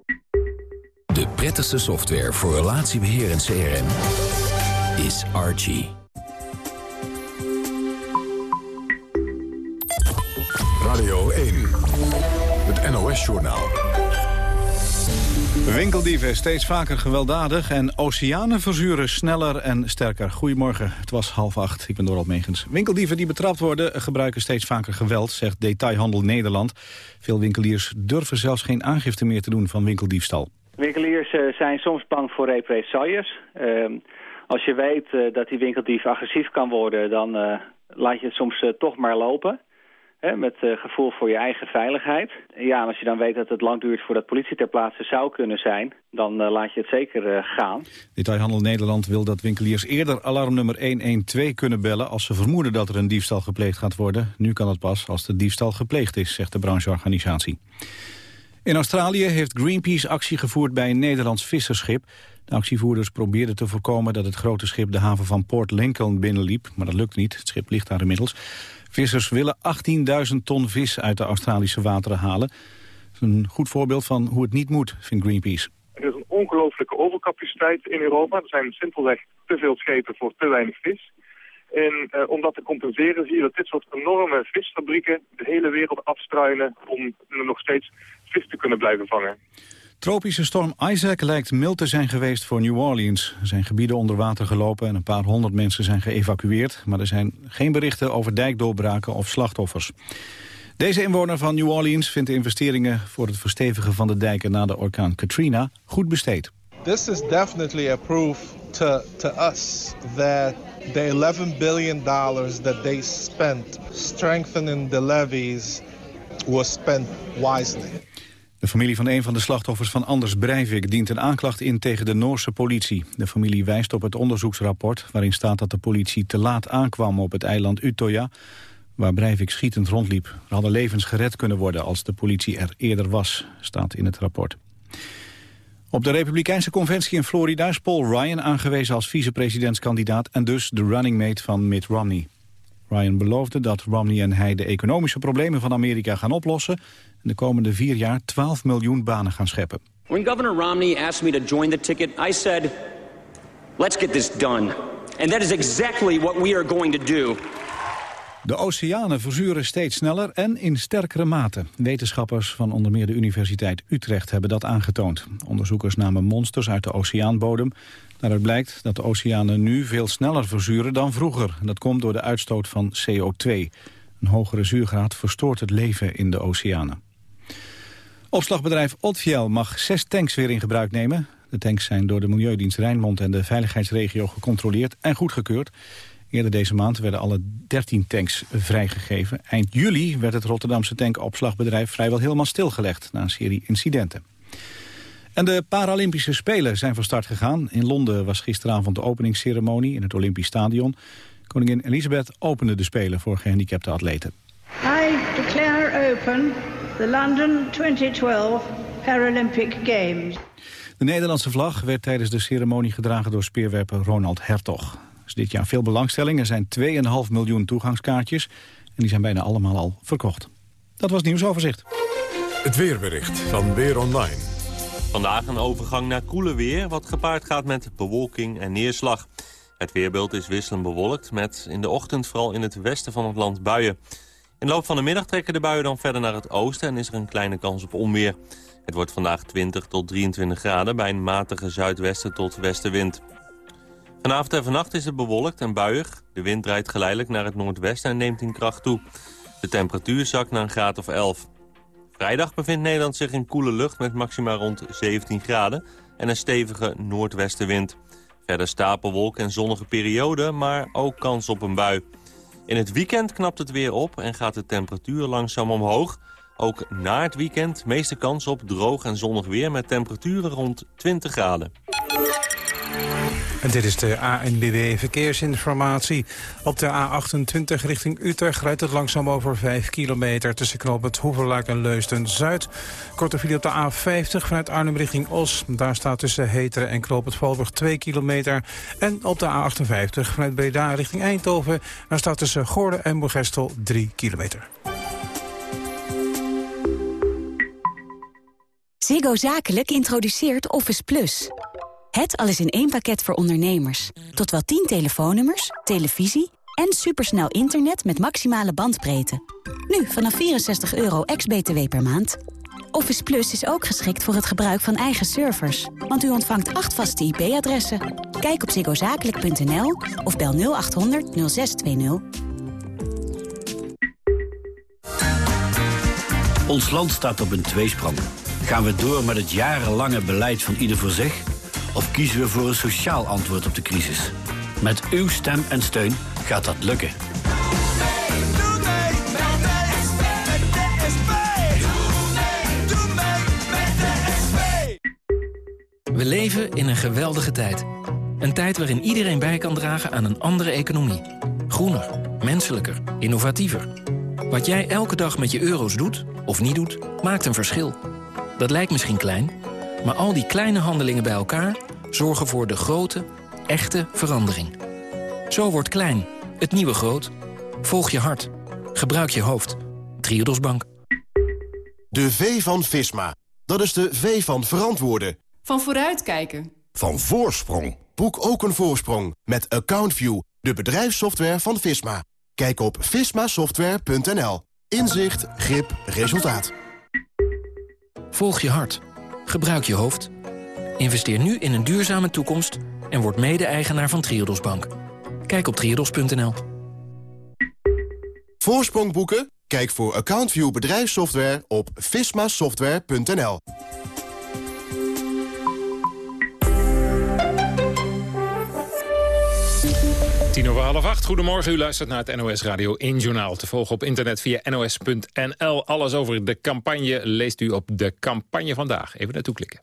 De prettigste software voor relatiebeheer en CRM is Archie. Winkeldieven steeds vaker gewelddadig en oceanen verzuren sneller en sterker. Goedemorgen, het was half acht, ik ben Dorald Megens. Winkeldieven die betrapt worden gebruiken steeds vaker geweld, zegt Detailhandel Nederland. Veel winkeliers durven zelfs geen aangifte meer te doen van winkeldiefstal. Winkeliers uh, zijn soms bang voor represailles. Uh, als je weet uh, dat die winkeldief agressief kan worden, dan uh, laat je het soms toch maar lopen. Hè, met uh, gevoel voor je eigen veiligheid. Ja, als je dan weet dat het lang duurt voordat politie ter plaatse zou kunnen zijn... dan uh, laat je het zeker uh, gaan. Detailhandel Nederland wil dat winkeliers eerder alarmnummer 112 kunnen bellen... als ze vermoeden dat er een diefstal gepleegd gaat worden. Nu kan het pas als de diefstal gepleegd is, zegt de brancheorganisatie. In Australië heeft Greenpeace actie gevoerd bij een Nederlands visserschip. De actievoerders probeerden te voorkomen dat het grote schip de haven van Port Lincoln binnenliep, maar dat lukt niet. Het schip ligt daar inmiddels. Vissers willen 18.000 ton vis uit de Australische wateren halen. Een goed voorbeeld van hoe het niet moet, vindt Greenpeace. Er is een ongelooflijke overcapaciteit in Europa. Er zijn simpelweg te veel schepen voor te weinig vis. En eh, om dat te compenseren zie je dat dit soort enorme visfabrieken de hele wereld afstruinen om nog steeds vis te kunnen blijven vangen. Tropische storm Isaac lijkt mild te zijn geweest voor New Orleans. Er zijn gebieden onder water gelopen en een paar honderd mensen zijn geëvacueerd. Maar er zijn geen berichten over dijkdoorbraken of slachtoffers. Deze inwoner van New Orleans vindt de investeringen voor het verstevigen van de dijken na de orkaan Katrina goed besteed. This is definitely a proof to, to us that the 11 billion dollars that they spent strengthening the levees was spent wisely. De familie van een van de slachtoffers van Anders Breivik dient een aanklacht in tegen de Noorse politie. De familie wijst op het onderzoeksrapport waarin staat dat de politie te laat aankwam op het eiland Utøya, waar Breivik schietend rondliep. Er hadden levens gered kunnen worden als de politie er eerder was, staat in het rapport. Op de Republikeinse conventie in Florida is Paul Ryan aangewezen als vicepresidentskandidaat en dus de running mate van Mitt Romney. Ryan beloofde dat Romney en hij de economische problemen van Amerika gaan oplossen en de komende vier jaar 12 miljoen banen gaan scheppen. When Governor Romney asked me to join the ticket, I said, let's get this done. And that is exactly what we are going to do. De oceanen verzuren steeds sneller en in sterkere mate. Wetenschappers van onder meer de Universiteit Utrecht hebben dat aangetoond. Onderzoekers namen monsters uit de oceaanbodem. Daaruit blijkt dat de oceanen nu veel sneller verzuren dan vroeger. Dat komt door de uitstoot van CO2. Een hogere zuurgraad verstoort het leven in de oceanen. Opslagbedrijf Otfiel mag zes tanks weer in gebruik nemen. De tanks zijn door de Milieudienst Rijnmond en de veiligheidsregio gecontroleerd en goedgekeurd. Eerder deze maand werden alle 13 tanks vrijgegeven. Eind juli werd het Rotterdamse tankopslagbedrijf vrijwel helemaal stilgelegd na een serie incidenten. En de Paralympische Spelen zijn van start gegaan. In Londen was gisteravond de openingsceremonie in het Olympisch Stadion. Koningin Elisabeth opende de Spelen voor gehandicapte atleten. I declare open the London 2012 Paralympic Games. De Nederlandse vlag werd tijdens de ceremonie gedragen door speerwerper Ronald Hertog. Er is dit jaar veel belangstelling. Er zijn 2,5 miljoen toegangskaartjes en die zijn bijna allemaal al verkocht. Dat was het nieuwsoverzicht. Het weerbericht van Weer Online. Vandaag een overgang naar koele weer, wat gepaard gaat met bewolking en neerslag. Het weerbeeld is wisselend bewolkt, met in de ochtend vooral in het westen van het land buien. In de loop van de middag trekken de buien dan verder naar het oosten en is er een kleine kans op onweer. Het wordt vandaag 20 tot 23 graden bij een matige zuidwesten tot westenwind. Vanavond en vannacht is het bewolkt en buiig. De wind draait geleidelijk naar het noordwesten en neemt in kracht toe. De temperatuur zakt naar een graad of 11. Vrijdag bevindt Nederland zich in koele lucht met maxima rond 17 graden en een stevige noordwestenwind. Verder stapelwolken en zonnige periode, maar ook kans op een bui. In het weekend knapt het weer op en gaat de temperatuur langzaam omhoog. Ook na het weekend meeste kans op droog en zonnig weer met temperaturen rond 20 graden. En dit is de ANBW Verkeersinformatie. Op de A28 richting Utrecht rijdt het langzaam over 5 kilometer... tussen knoop het Hoeverlaak en Leusden-Zuid. Korte file op de A50 vanuit Arnhem richting Os. Daar staat tussen Heteren en knoop het Valburg 2 kilometer. En op de A58 vanuit Breda richting Eindhoven... daar staat tussen Goorden en Boergestel 3 kilometer. Ziggo Zakelijk introduceert Office Plus... Het alles in één pakket voor ondernemers. Tot wel 10 telefoonnummers, televisie en supersnel internet met maximale bandbreedte. Nu vanaf 64 euro ex-BTW per maand. Office Plus is ook geschikt voor het gebruik van eigen servers. Want u ontvangt acht vaste IP-adressen. Kijk op ziggozakelijk.nl of bel 0800 0620. Ons land staat op een tweesprong. Gaan we door met het jarenlange beleid van ieder voor zich... Of kiezen we voor een sociaal antwoord op de crisis? Met uw stem en steun gaat dat lukken. We leven in een geweldige tijd. Een tijd waarin iedereen bij kan dragen aan een andere economie. Groener, menselijker, innovatiever. Wat jij elke dag met je euro's doet, of niet doet, maakt een verschil. Dat lijkt misschien klein, maar al die kleine handelingen bij elkaar zorgen voor de grote, echte verandering. Zo wordt klein, het nieuwe groot. Volg je hart. Gebruik je hoofd. Triodos Bank. De V van Visma. Dat is de V van verantwoorden. Van vooruitkijken. Van voorsprong. Boek ook een voorsprong met AccountView, de bedrijfssoftware van Visma. Kijk op vismasoftware.nl. Inzicht, grip, resultaat. Volg je hart. Gebruik je hoofd. Investeer nu in een duurzame toekomst en word mede-eigenaar van Triodos Bank. Kijk op triodos.nl. Voorsprong boeken? Kijk voor AccountView bedrijfssoftware op vismasoftware.nl. Over half acht. Goedemorgen, u luistert naar het NOS Radio 1 Journaal. Te volgen op internet via nos.nl. Alles over de campagne leest u op de campagne vandaag. Even naartoe klikken.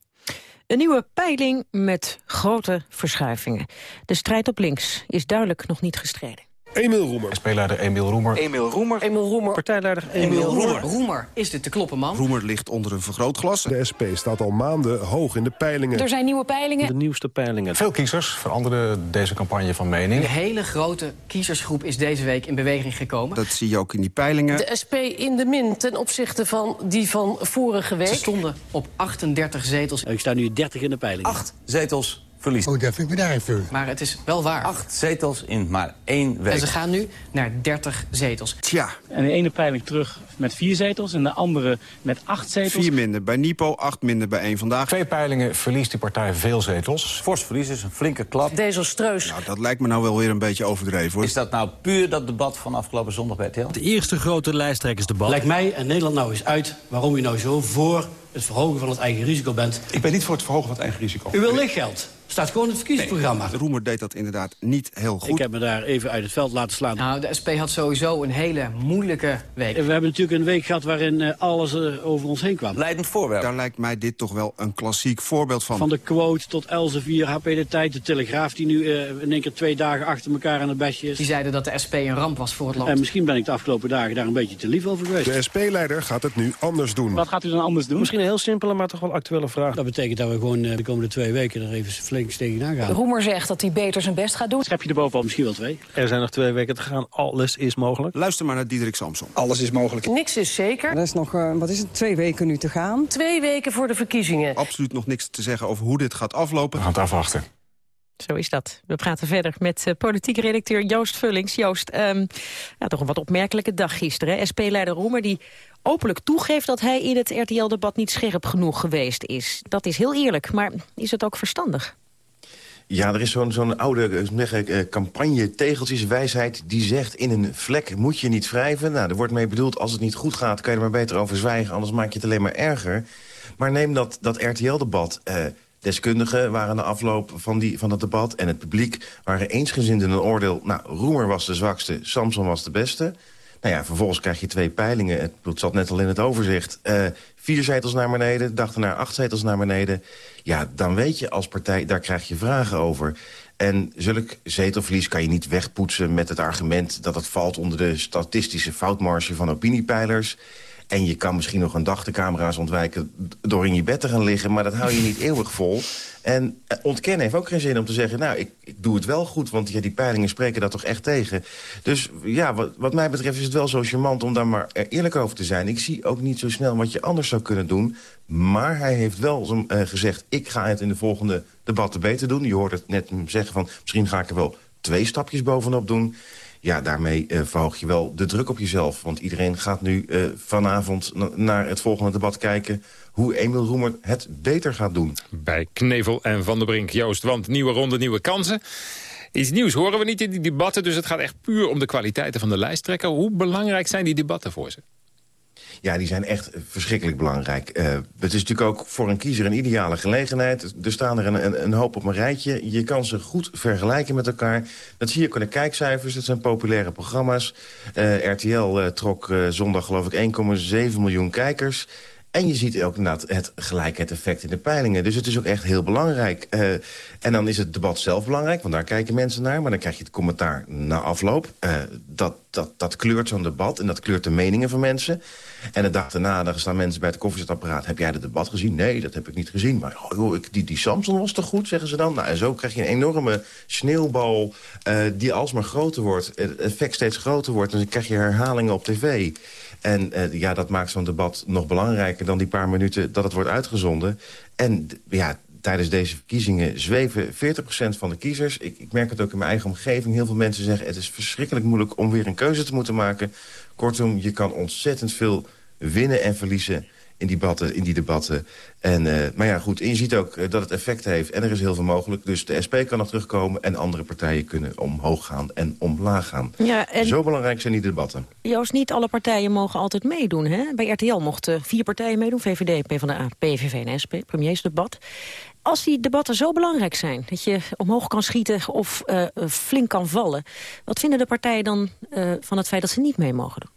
Een nieuwe peiling met grote verschuivingen. De strijd op links is duidelijk nog niet gestreden. Emiel Roemer. Speelleider Emiel Roemer. Emiel Roemer. Emiel Roemer. Partijleider Emiel Roemer. Roemer. Is dit te kloppen, man? Roemer ligt onder een vergrootglas. De SP staat al maanden hoog in de peilingen. Er zijn nieuwe peilingen. De nieuwste peilingen. Veel kiezers veranderden deze campagne van mening. Een hele grote kiezersgroep is deze week in beweging gekomen. Dat zie je ook in die peilingen. De SP in de min ten opzichte van die van vorige week. Ze stonden op 38 zetels. Ik sta nu 30 in de peiling. Acht zetels verlies. Oh, dat vind ik bedrijf voor. Maar het is wel waar. Acht zetels in maar één week. En ze gaan nu naar 30 zetels. Tja. En de ene peiling terug met vier zetels en de andere met acht zetels. Vier minder bij Nipo, acht minder bij één vandaag. Twee peilingen verliest die partij veel zetels. Fors verlies is een flinke klap. Desastreus. Nou, dat lijkt me nou wel weer een beetje overdreven, hoor. Is dat nou puur dat debat van afgelopen zondag bij RTL? Het eerste grote lijsttrekkersdebat. Lijkt mij en Nederland nou eens uit waarom u nou zo voor het verhogen van het eigen risico bent. Ik ben niet voor het verhogen van het eigen risico. U wil lichtgeld. Staat gewoon in het verkiezingsprogramma. Nee, Roemer deed dat inderdaad niet heel goed. Ik heb me daar even uit het veld laten slaan. Nou, de SP had sowieso een hele moeilijke week. We hebben natuurlijk een week gehad waarin uh, alles over ons heen kwam. Leidend voorwerp. Daar lijkt mij dit toch wel een klassiek voorbeeld van. Van de quote tot Elsevier, HP De Tijd, de Telegraaf... die nu uh, in één keer twee dagen achter elkaar aan het bestje is. Die zeiden dat de SP een ramp was voor het land. En misschien ben ik de afgelopen dagen daar een beetje te lief over geweest. De SP-leider gaat het nu anders doen. Wat gaat u dan anders doen? Misschien een heel simpele, maar toch wel actuele vraag. Dat betekent dat we gewoon de komende twee weken er even flink tegenaan gaan. Roemer zegt dat hij beter zijn best gaat doen. Schep je er bovenal misschien wel twee. Er zijn nog twee weken te gaan. Alles is mogelijk. Luister maar naar Diederik Samson. Alles is mogelijk. Niks is zeker. Er is nog, uh, wat is het, twee weken nu te gaan. Twee weken voor de verkiezingen. Absoluut nog niks te zeggen over hoe dit gaat aflopen. We gaan het afwachten. Zo is dat. We praten verder met uh, politieke redacteur Joost Vullings. Joost, um, ja, toch een wat opmerkelijke dag gisteren. SP-leider Roemer die openlijk toegeeft dat hij in het RTL-debat niet scherp genoeg geweest is. Dat is heel eerlijk, maar is het ook verstandig? Ja, er is zo'n oude uh, campagne tegeltjeswijsheid die zegt... in een vlek moet je niet wrijven. Nou, er wordt mee bedoeld, als het niet goed gaat... kan je er maar beter over zwijgen, anders maak je het alleen maar erger. Maar neem dat, dat RTL-debat... Uh, deskundigen waren de afloop van, die, van dat debat... en het publiek waren eensgezind in een oordeel... nou, Roemer was de zwakste, Samson was de beste... Nou ja, vervolgens krijg je twee peilingen. Het, zat net al in het overzicht. Uh, vier zetels naar beneden, de dag daarna acht zetels naar beneden. Ja, dan weet je als partij, daar krijg je vragen over. En zulk zetelverlies kan je niet wegpoetsen met het argument... dat het valt onder de statistische foutmarge van opiniepeilers... En je kan misschien nog een dag de camera's ontwijken door in je bed te gaan liggen... maar dat hou je niet eeuwig vol. En ontkennen heeft ook geen zin om te zeggen... nou, ik, ik doe het wel goed, want ja, die peilingen spreken dat toch echt tegen. Dus ja, wat, wat mij betreft is het wel zo charmant om daar maar eerlijk over te zijn. Ik zie ook niet zo snel wat je anders zou kunnen doen. Maar hij heeft wel uh, gezegd, ik ga het in de volgende debatten beter doen. Je hoort het net zeggen van, misschien ga ik er wel twee stapjes bovenop doen ja, daarmee uh, verhoog je wel de druk op jezelf. Want iedereen gaat nu uh, vanavond naar het volgende debat kijken... hoe Emil Roemer het beter gaat doen. Bij Knevel en Van der Brink. Joost, want nieuwe ronde, nieuwe kansen. Iets nieuws horen we niet in die debatten... dus het gaat echt puur om de kwaliteiten van de lijsttrekker. Hoe belangrijk zijn die debatten voor ze? Ja, die zijn echt verschrikkelijk belangrijk. Uh, het is natuurlijk ook voor een kiezer een ideale gelegenheid. Er staan er een, een, hoop op een rijtje. Je kan ze goed vergelijken met elkaar. Dat zie je ook in de kijkcijfers. Dat zijn populaire programma's. Uh, RTL uh, trok zondag geloof ik 1,7 miljoen kijkers. En je ziet ook inderdaad het gelijkheidseffect in de peilingen. Dus het is ook echt heel belangrijk. Uh, en dan is het debat zelf belangrijk, want daar kijken mensen naar. Maar dan krijg je het commentaar na afloop. Uh, dat, dat, dat kleurt zo'n debat en dat kleurt de meningen van mensen. En de dag daarna dan staan mensen bij het koffiezetapparaat. Heb jij het debat gezien? Nee, dat heb ik niet gezien. Maar oh, joh, die, die Samson was toch goed, zeggen ze dan? Nou, en zo krijg je een enorme sneeuwbal uh, die alsmaar groter wordt. Het effect steeds groter wordt. En dan krijg je herhalingen op tv. En uh, ja, dat maakt zo'n debat nog belangrijker dan die paar minuten dat het wordt uitgezonden. En ja, tijdens deze verkiezingen zweven 40% van de kiezers. Ik, ik, merk het ook in mijn eigen omgeving. Heel veel mensen zeggen het is verschrikkelijk moeilijk om weer een keuze te moeten maken. Kortom, je kan ontzettend veel winnen en verliezen in die debatten. In die debatten. En, uh, maar ja, goed, en je ziet ook uh, dat het effect heeft. En er is heel veel mogelijk. Dus de SP kan nog terugkomen en andere partijen kunnen omhoog gaan en omlaag gaan. Ja, en... Zo belangrijk zijn die debatten. Joost, niet alle partijen mogen altijd meedoen. Hè? Bij RTL mochten vier partijen meedoen. VVD, PvdA, PVV en SP, premiersdebat. Als die debatten zo belangrijk zijn, dat je omhoog kan schieten of uh, flink kan vallen... wat vinden de partijen dan van het feit dat ze niet mee mogen doen?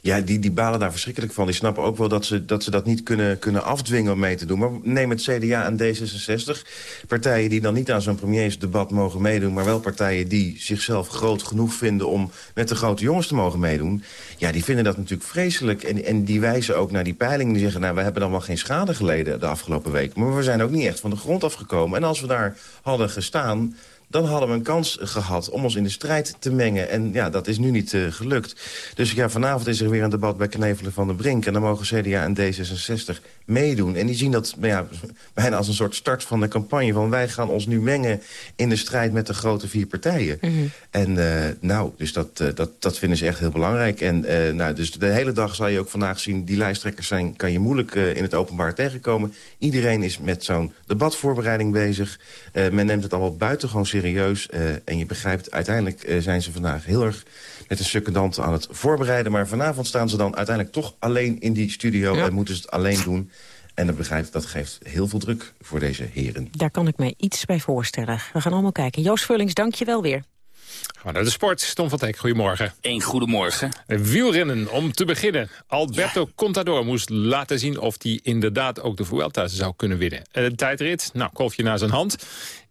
Ja, die, die balen daar verschrikkelijk van. Die snappen ook wel dat ze dat, ze dat niet kunnen, kunnen afdwingen om mee te doen. Maar neem het CDA en D66. Partijen die dan niet aan zo'n premiersdebat mogen meedoen... maar wel partijen die zichzelf groot genoeg vinden... om met de grote jongens te mogen meedoen. Ja, die vinden dat natuurlijk vreselijk. En, en die wijzen ook naar die peilingen. Die zeggen, nou, we hebben dan wel geen schade geleden de afgelopen week. Maar we zijn ook niet echt van de grond afgekomen. En als we daar hadden gestaan dan hadden we een kans gehad om ons in de strijd te mengen. En ja, dat is nu niet uh, gelukt. Dus ja, vanavond is er weer een debat bij Knevelen van de Brink. En dan mogen CDA en D66 meedoen. En die zien dat ja, bijna als een soort start van de campagne. Van wij gaan ons nu mengen in de strijd met de grote vier partijen. Mm -hmm. En uh, nou, dus dat, uh, dat, dat vinden ze echt heel belangrijk. En nou, dus de hele dag zal je ook vandaag zien... die lijsttrekkers zijn, kan je moeilijk in het openbaar tegenkomen. Iedereen is met zo'n debatvoorbereiding bezig. men neemt het allemaal buitengewoon serieus. En je begrijpt, uiteindelijk zijn ze vandaag heel erg met een secondant aan het voorbereiden. Maar vanavond staan ze dan uiteindelijk toch alleen in die studio... en moeten ze het alleen doen. En dat begrijpt, dat geeft heel veel druk voor deze heren. Daar kan ik mij iets bij voorstellen. We gaan allemaal kijken. Joost Vullings, dank je wel weer. Gaan naar de sport. Tom van Teek, goedemorgen. Een goedemorgen. Wielrennen, om te beginnen. Alberto Contador moest laten zien of hij inderdaad ook de Vuelta zou kunnen winnen. Een tijdrit, nou, kolfje naar zijn hand.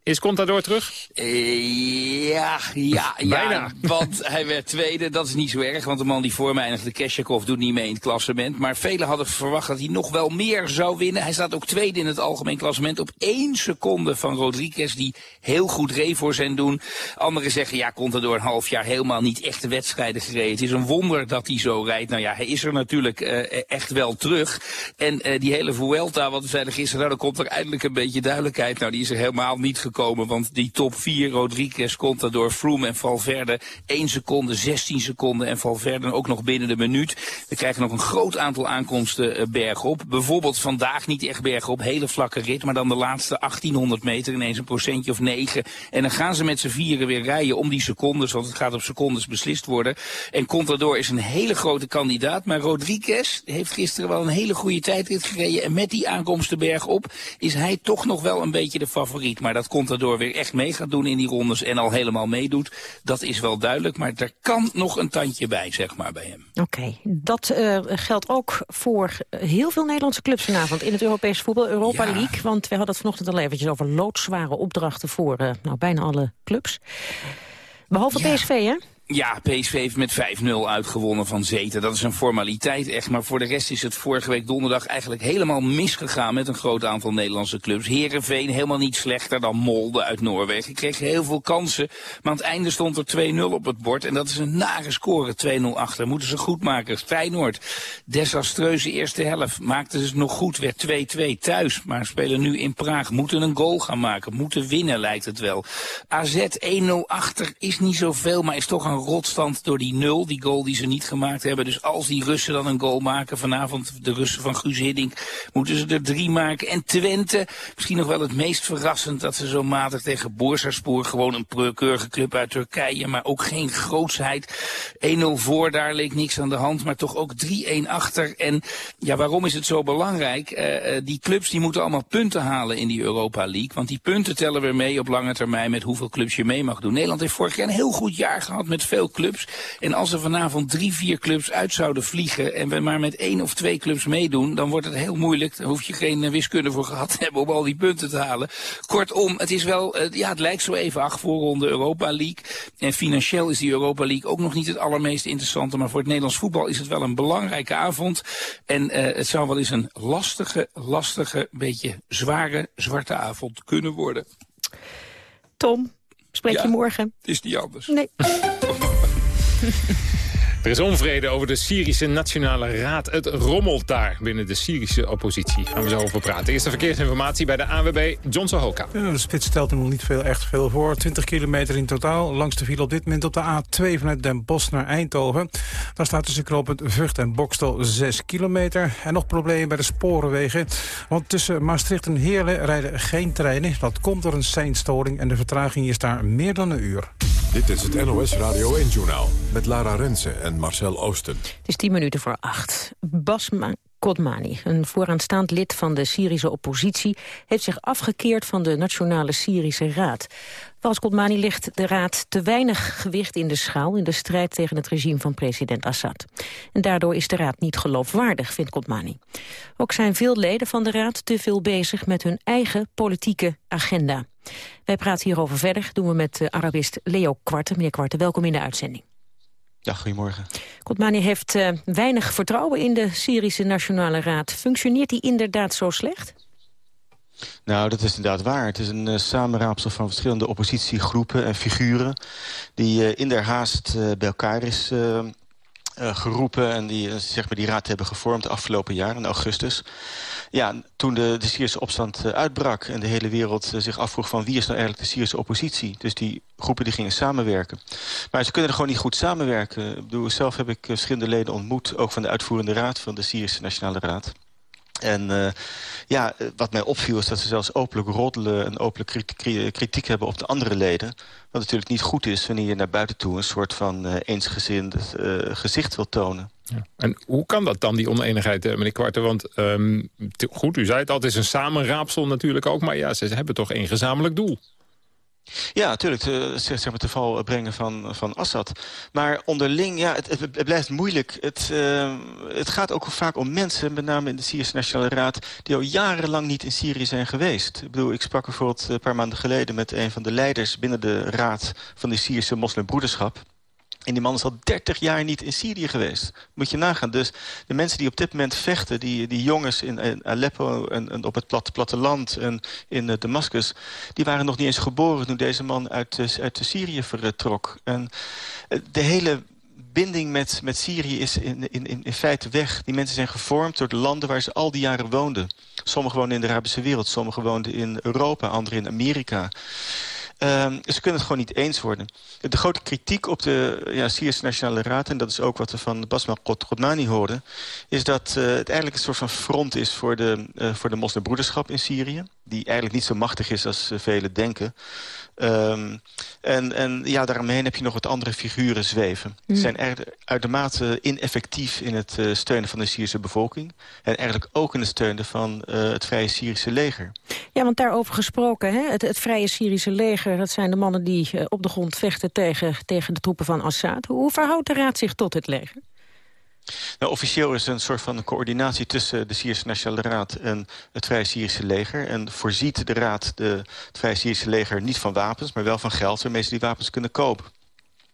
Is Contador terug? Uh, ja, ja, ja. Want hij werd tweede. Dat is niet zo erg, want de man die voor mij eindigde, Keshakov, doet niet mee in het klassement. Maar velen hadden verwacht dat hij nog wel meer zou winnen. Hij staat ook tweede in het algemeen klassement op één seconde van Rodriguez, die heel goed reed voor zijn doen. Anderen zeggen, ja, Contador een half jaar helemaal niet echte wedstrijden gereden. Het is een wonder dat hij zo rijdt. Nou ja, hij is er natuurlijk uh, echt wel terug. En uh, die hele Vuelta, wat we zeiden gisteren, nou, dan komt er eindelijk een beetje duidelijkheid. Nou, die is er helemaal niet gekomen komen. Want die top 4, Rodriguez, Contador, Froome en Valverde... 1 seconde, 16 seconden en Valverde ook nog binnen de minuut. We krijgen nog een groot aantal aankomsten uh, bergop. Bijvoorbeeld vandaag niet echt bergop, hele vlakke rit... maar dan de laatste 1800 meter ineens een procentje of 9. En dan gaan ze met z'n vieren weer rijden om die secondes... want het gaat op secondes beslist worden. En Contador is een hele grote kandidaat... maar Rodriguez heeft gisteren wel een hele goede tijdrit gereden... en met die aankomsten bergop is hij toch nog wel een beetje de favoriet. Maar dat komt Contador weer echt mee gaat doen in die rondes en al helemaal meedoet. Dat is wel duidelijk, maar er kan nog een tandje bij, zeg maar, bij hem. Oké, dat uh, geldt ook voor heel veel Nederlandse clubs vanavond in het Europese voetbal, Europa ja. League. Want we hadden het vanochtend al eventjes over loodzware opdrachten voor uh, nou, bijna alle clubs. Behalve ja. PSV, hè? Ja, PSV heeft met 5-0 uitgewonnen van Zeten. Dat is een formaliteit echt. Maar voor de rest is het vorige week donderdag eigenlijk helemaal misgegaan met een groot aantal Nederlandse clubs. Herenveen helemaal niet slechter dan Molde uit Noorwegen. Kreeg heel veel kansen. Maar aan het einde stond er 2-0 op het bord. En dat is een nare score, 2-0 achter. Moeten ze goed maken. Feyenoord, desastreuze eerste helft. Maakten ze het nog goed, werd 2-2 thuis. Maar spelen nu in Praag. Moeten een goal gaan maken. Moeten winnen lijkt het wel. AZ 1-0 achter is niet zoveel, maar is toch een rotstand door die nul, die goal die ze niet gemaakt hebben. Dus als die Russen dan een goal maken, vanavond de Russen van Guus Hiddink, moeten ze er drie maken. En Twente, misschien nog wel het meest verrassend dat ze zo matig tegen Boersaspoor, gewoon een keurige club uit Turkije, maar ook geen grootsheid. 1-0 voor, daar leek niks aan de hand, maar toch ook 3-1 achter. En ja, waarom is het zo belangrijk? Uh, die clubs die moeten allemaal punten halen in die Europa League, want die punten tellen weer mee op lange termijn met hoeveel clubs je mee mag doen. Nederland heeft vorig jaar een heel goed jaar gehad met veel clubs. En als er vanavond drie, vier clubs uit zouden vliegen... en we maar met één of twee clubs meedoen... dan wordt het heel moeilijk. Daar hoef je geen eh, wiskunde voor gehad te hebben om al die punten te halen. Kortom, het is wel... Uh, ja, het lijkt zo even acht voorronde Europa League. En financieel is die Europa League ook nog niet het allermeest interessante... maar voor het Nederlands voetbal is het wel een belangrijke avond. En uh, het zou wel eens een lastige, lastige, beetje zware, zwarte avond kunnen worden. Tom, spreek je morgen? Het is niet anders. Nee. Er is onvrede over de Syrische Nationale Raad. Het rommelt daar binnen de Syrische oppositie. Gaan we zo over praten. Eerste verkeersinformatie bij de ANWB, John Sohoka. De spits stelt er nog niet veel, echt veel voor. 20 kilometer in totaal. Langs de file op dit moment op de A2 vanuit Den Bosch naar Eindhoven. Daar staat tussen knooppunt Vught en Bokstel 6 kilometer. En nog problemen bij de sporenwegen. Want tussen Maastricht en Heerlen rijden geen treinen. Dat komt door een seinstoring en de vertraging is daar meer dan een uur. Dit is het NOS Radio 1-journaal met Lara Rensen en Marcel Oosten. Het is tien minuten voor acht. Basma Kodmani, een vooraanstaand lid van de Syrische oppositie... heeft zich afgekeerd van de Nationale Syrische Raad. Volgens Kodmani ligt de raad te weinig gewicht in de schaal... in de strijd tegen het regime van president Assad. En daardoor is de raad niet geloofwaardig, vindt Kodmani. Ook zijn veel leden van de raad te veel bezig met hun eigen politieke agenda. Wij praten hierover verder, doen we met uh, Arabist Leo Kwarte. Meneer Kwarte, welkom in de uitzending. Ja, goedemorgen. Kotmani heeft uh, weinig vertrouwen in de Syrische Nationale Raad. Functioneert die inderdaad zo slecht? Nou, dat is inderdaad waar. Het is een uh, samenraapsel van verschillende oppositiegroepen en figuren... die uh, in der haast bij elkaar is geroepen... en die zeg maar, die raad hebben gevormd de afgelopen jaar, in augustus. Ja, toen de, Syrische opstand uh, uitbrak en de hele wereld zich afvroeg... van wie is nou eigenlijk de Syrische oppositie? Dus die groepen die gingen samenwerken. Maar ze kunnen er gewoon niet goed samenwerken. Ik bedoel, zelf heb ik verschillende leden ontmoet... ook van de uitvoerende raad van de Syrische Nationale Raad. En uh, ja, wat mij opviel is dat ze zelfs openlijk roddelen... en openlijk kritiek hebben op de andere leden. Wat natuurlijk niet goed is wanneer je naar buiten toe... een soort van uh, eensgezind uh, gezicht wil tonen. Ja. En hoe kan dat dan, die oneenigheid, meneer Kwarten? Want um, goed, u zei het al, het is een samenraapsel natuurlijk ook... maar ja, ze hebben toch één gezamenlijk doel. Ja, natuurlijk, te, zeg maar, te val brengen van, van Assad. Maar onderling, ja, het, blijft moeilijk. Het, uh, het gaat ook vaak om mensen, met name in de Syrische Nationale Raad... die al jarenlang niet in Syrië zijn geweest. Ik bedoel, ik sprak bijvoorbeeld een paar maanden geleden... met een van de leiders binnen de raad van de Syrische moslimbroederschap... En die man is al 30 jaar niet in Syrië geweest. Moet je nagaan. Dus de mensen die op dit moment vechten... die, die jongens in, Aleppo en, en, op het plat, platteland en in uh, Damascus... die waren nog niet eens geboren toen deze man uit, uh, uit Syrië vertrok. En uh, de hele binding met, met Syrië is in, in, in feite weg. Die mensen zijn gevormd door de landen waar ze al die jaren woonden. Sommigen woonden in de Arabische wereld, sommigen woonden in Europa, anderen in Amerika. Um, ze kunnen het gewoon niet eens worden. De grote kritiek op de ja, Syrische Nationale Raad... en dat is ook wat we van Basma Qodmani hoorden... is dat uh, het eigenlijk een soort van front is voor de, uh, voor de moslimbroederschap in Syrië... die eigenlijk niet zo machtig is als uh, velen denken. Um, en, en ja, daaromheen heb je nog wat andere figuren zweven. Mm. Ze zijn uitermate ineffectief in het uh, steunen van de Syrische bevolking. En eigenlijk ook in het steunen van uh, het Vrije Syrische leger. Ja, want daarover gesproken, hè? Het, het Vrije Syrische leger... dat zijn de mannen die uh, op de grond vechten tegen, tegen de troepen van Assad. Hoe verhoudt de raad zich tot het leger? Nou, officieel is er een soort van coördinatie tussen de Syrische Nationale Raad en het Vrije Syrische leger. En voorziet de raad de, het Vrije Syrische leger niet van wapens, maar wel van geld waarmee ze die wapens kunnen kopen.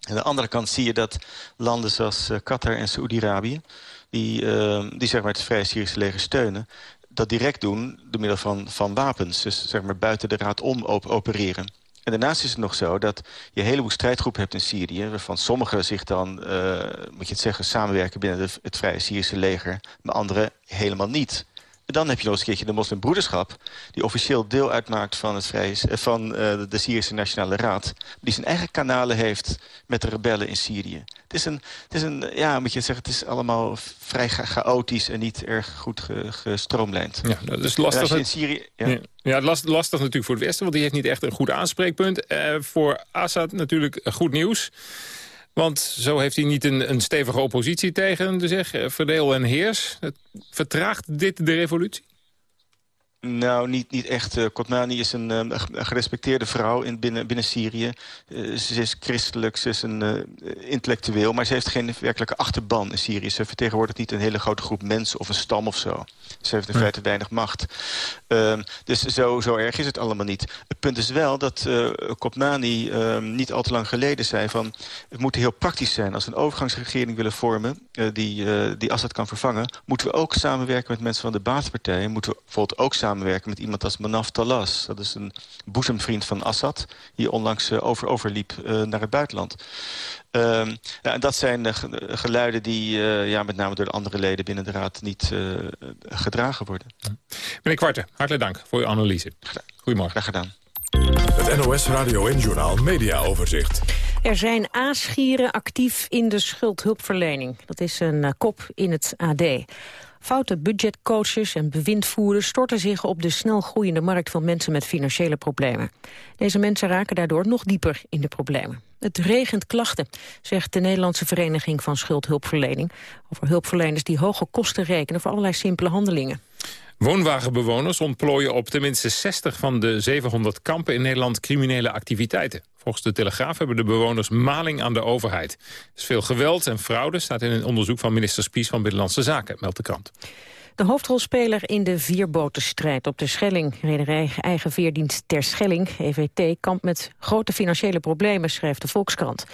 Aan de andere kant zie je dat landen zoals uh, Qatar en Saoedi-Arabië, die, uh, die zeg maar, het Vrije Syrische leger steunen, dat direct doen door middel van, van wapens. Dus zeg maar buiten de raad om op opereren. En daarnaast is het nog zo dat je een heleboel strijdgroepen hebt in Syrië... waarvan sommigen zich dan, uh, moet je het zeggen, samenwerken binnen het Vrije Syrische leger... maar anderen helemaal niet. Dan heb je nog eens een keertje de moslimbroederschap... die officieel deel uitmaakt van, het vrije, van uh, de Syrische Nationale Raad... die zijn eigen kanalen heeft met de rebellen in Syrië. Het is een, het is een ja, moet je zeggen, het is allemaal vrij chaotisch... en niet erg goed ge, gestroomlijnd. Ja, dat is lastig. in Syrië, ja. ja. Ja, lastig, lastig natuurlijk voor het Westen, want die heeft niet echt een goed aanspreekpunt. Uh, voor Assad natuurlijk goed nieuws. Want zo heeft hij niet een, een stevige oppositie tegen hem te zeggen. Verdeel en heers. Vertraagt dit de revolutie? Nou, niet, niet echt. Uh, Kotmani is een uh, gerespecteerde vrouw in, binnen, binnen Syrië. Uh, ze is christelijk, ze is een intellectueel... maar ze heeft geen werkelijke achterban in Syrië. Ze vertegenwoordigt niet een hele grote groep mensen of een stam of zo. Ze heeft in feite weinig macht. Ehm, dus zo, zo erg is het allemaal niet. Het punt is wel dat uh, niet al te lang geleden zei... van het moet heel praktisch zijn. Als we een overgangsregering willen vormen die, die Assad kan vervangen... moeten we ook samenwerken met mensen van de baatpartijen. Moeten we bijvoorbeeld ook samenwerken samenwerken met iemand als Manaf Talas. Dat is een boezemvriend van Assad, die onlangs uh, over, overliep uh, naar het buitenland. Uh, ja, en dat zijn uh, geluiden die uh, ja, met name door de andere leden binnen de Raad niet gedragen worden. Meneer Kwarten, hartelijk dank voor uw analyse. Goedemorgen. Graag gedaan. Het NOS Radio en Journaal Media Overzicht. Er zijn aasgieren actief in de schuldhulpverlening. Dat is een kop in het AD. Foute budgetcoaches en bewindvoerders storten zich op de snel groeiende markt van mensen met financiële problemen. Deze mensen raken daardoor nog dieper in de problemen. Het regent klachten, zegt de Nederlandse Vereniging van Schuldhulpverlening... over hulpverleners die hoge kosten rekenen voor allerlei simpele handelingen. Woonwagenbewoners ontplooien op tenminste 60 van de 700 kampen in Nederland criminele activiteiten. Volgens de Telegraaf hebben de bewoners maling aan de overheid. Er is veel geweld en fraude, staat in een onderzoek van minister Spies van Binnenlandse Zaken, meldt de krant. De hoofdrolspeler in de vierbotenstrijd op de Schelling. Rederij Eigen Veerdienst Ter Schelling, EVT, kampt met grote financiële problemen, schrijft de Volkskrant.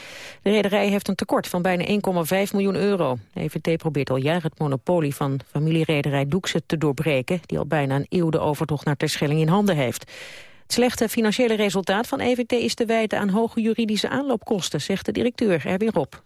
De rederij heeft een tekort van bijna 1,5 miljoen euro. EVT probeert al jaren het monopolie van familierederij Doekse te doorbreken... die al bijna een eeuw de overtocht naar Ter Schelling in handen heeft. Het slechte financiële resultaat van EVT is te wijten aan hoge juridische aanloopkosten, zegt de directeur Erwin Rob. 90%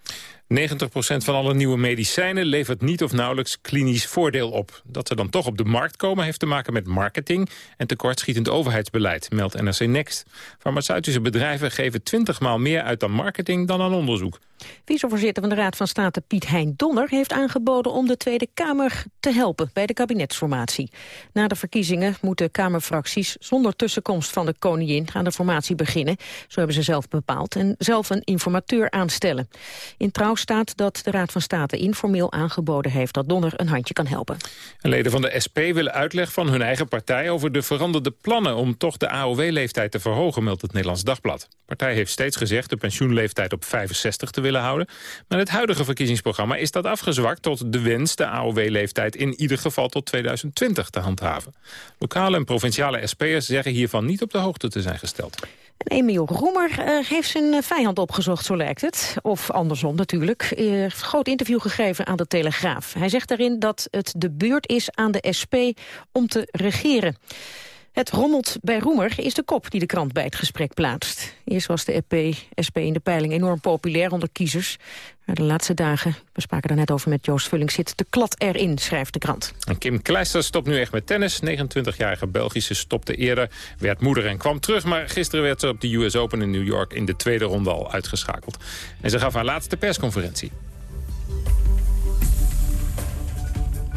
van alle nieuwe medicijnen levert niet of nauwelijks klinisch voordeel op. Dat ze dan toch op de markt komen heeft te maken met marketing en tekortschietend overheidsbeleid, meldt NRC Next. Farmaceutische bedrijven geven 20 maal meer uit aan marketing dan aan onderzoek. Vicevoorzitter van de Raad van State Piet Hein Donner heeft aangeboden om de Tweede Kamer te helpen bij de kabinetsformatie. Na de verkiezingen moeten Kamerfracties zonder tussenkomst van de koningin aan de formatie beginnen. Zo hebben ze zelf bepaald en zelf een informateur aanstellen. In trouw staat dat de Raad van State informeel aangeboden heeft dat Donner een handje kan helpen. En leden van de SP willen uitleg van hun eigen partij over de veranderde plannen om toch de AOW-leeftijd te verhogen, meldt het Nederlands Dagblad. De partij heeft steeds gezegd de pensioenleeftijd op 65 te willen houden. Maar het huidige verkiezingsprogramma is dat afgezwakt tot de wens de AOW-leeftijd in ieder geval tot 2020 te handhaven. Lokale en provinciale SP'ers zeggen hiervan niet op de hoogte te zijn gesteld. En Emiel Roemer uh, heeft zijn eh, vijand opgezocht, zo lijkt het. Of andersom natuurlijk. Een groot interview gegeven aan de Telegraaf. Hij zegt daarin dat het de beurt is aan de SP om te regeren. Het rommelt bij Roemer is de kop die de krant bij het gesprek plaatst. Eerst was de EP, SP in de peiling enorm populair onder kiezers. Maar de laatste dagen, we spraken er net over met Joost Vulling... zit de klad erin, schrijft de krant. En Kim Kleister stopt nu echt met tennis. 29-jarige Belgische stopte eerder, werd moeder en kwam terug... maar gisteren werd ze op de US Open in New York... in de tweede ronde al uitgeschakeld. En ze gaf haar laatste persconferentie.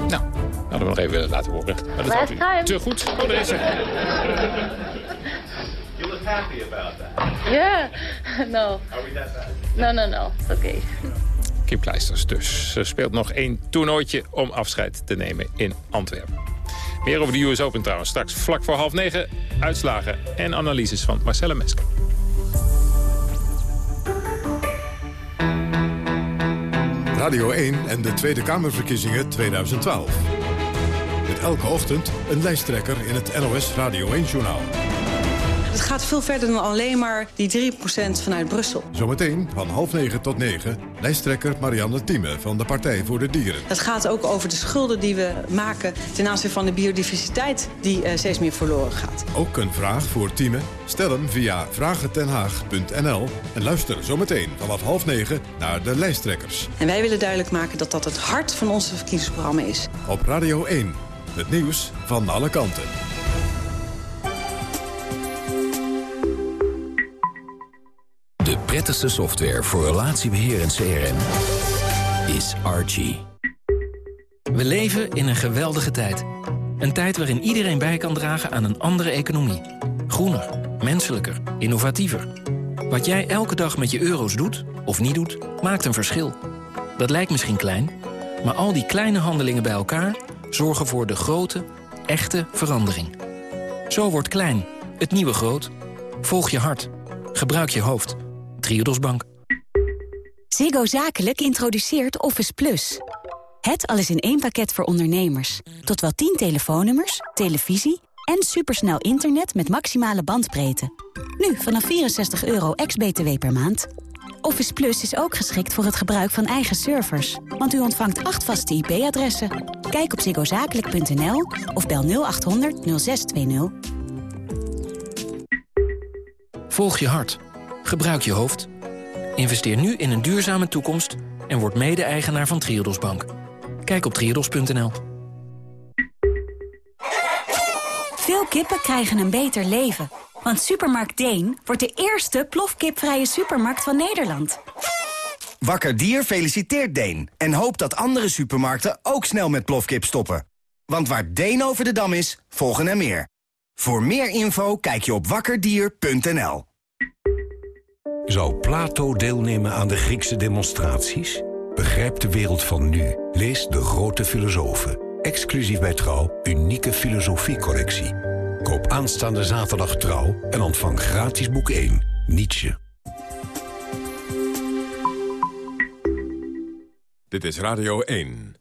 Nou, hadden we nog even willen laten horen. Maar dat Last time. Te goed. Oh, er is er. You look happy about that. Yeah. No. Are we that bad? No, no, no. Oké. Okay. Kim Kleisters dus. Ze speelt nog één toernooitje om afscheid te nemen in Antwerpen. Meer over de US Open trouwens. Straks vlak voor half negen uitslagen en analyses van Marcelle Mesker. Radio 1 en de Tweede Kamerverkiezingen 2012. Met elke ochtend een lijsttrekker in het NOS Radio 1-journaal. Het gaat veel verder dan alleen maar die 3% vanuit Brussel. Zometeen van half negen tot negen, lijsttrekker Marianne Thieme van de Partij voor de Dieren. Het gaat ook over de schulden die we maken ten aanzien van de biodiversiteit die uh, steeds meer verloren gaat. Ook een vraag voor Thieme? Stel hem via vragentenhaag.nl en luister zometeen vanaf half negen naar de lijsttrekkers. En wij willen duidelijk maken dat dat het hart van onze verkiezingsprogramma is. Op Radio 1, het nieuws van alle kanten. De prettigste software voor relatiebeheer en CRM is Archie. We leven in een geweldige tijd. Een tijd waarin iedereen bij kan dragen aan een andere economie. Groener, menselijker, innovatiever. Wat jij elke dag met je euro's doet, of niet doet, maakt een verschil. Dat lijkt misschien klein, maar al die kleine handelingen bij elkaar... zorgen voor de grote, echte verandering. Zo wordt klein, het nieuwe groot. Volg je hart. Gebruik je hoofd. Triodos Bank. Ziggo Zakelijk introduceert Office Plus. Het alles in één pakket voor ondernemers. Tot wel 10 telefoonnummers, televisie en supersnel internet met maximale bandbreedte. Nu vanaf 64 euro ex-BTW per maand. Office Plus is ook geschikt voor het gebruik van eigen servers. Want u ontvangt acht vaste IP-adressen. Kijk op ziggozakelijk.nl of bel 0800 0620. Volg je hart. Gebruik je hoofd. Investeer nu in een duurzame toekomst en word mede-eigenaar van Triodos Bank. Kijk op triodos.nl. Veel kippen krijgen een beter leven. Want Supermarkt Deen wordt de eerste plofkipvrije supermarkt van Nederland. Wakker Dier feliciteert Deen en hoopt dat andere supermarkten ook snel met plofkip stoppen. Want waar Deen over de dam is, volgen er meer. Voor meer info kijk je op wakkerdier.nl. Zou Plato deelnemen aan de Griekse demonstraties? Begrijp de wereld van nu. Lees De Grote Filosofen. Exclusief bij Trouw, unieke filosofiecollectie. Koop aanstaande zaterdag Trouw en ontvang gratis boek 1, Nietzsche. Dit is Radio 1.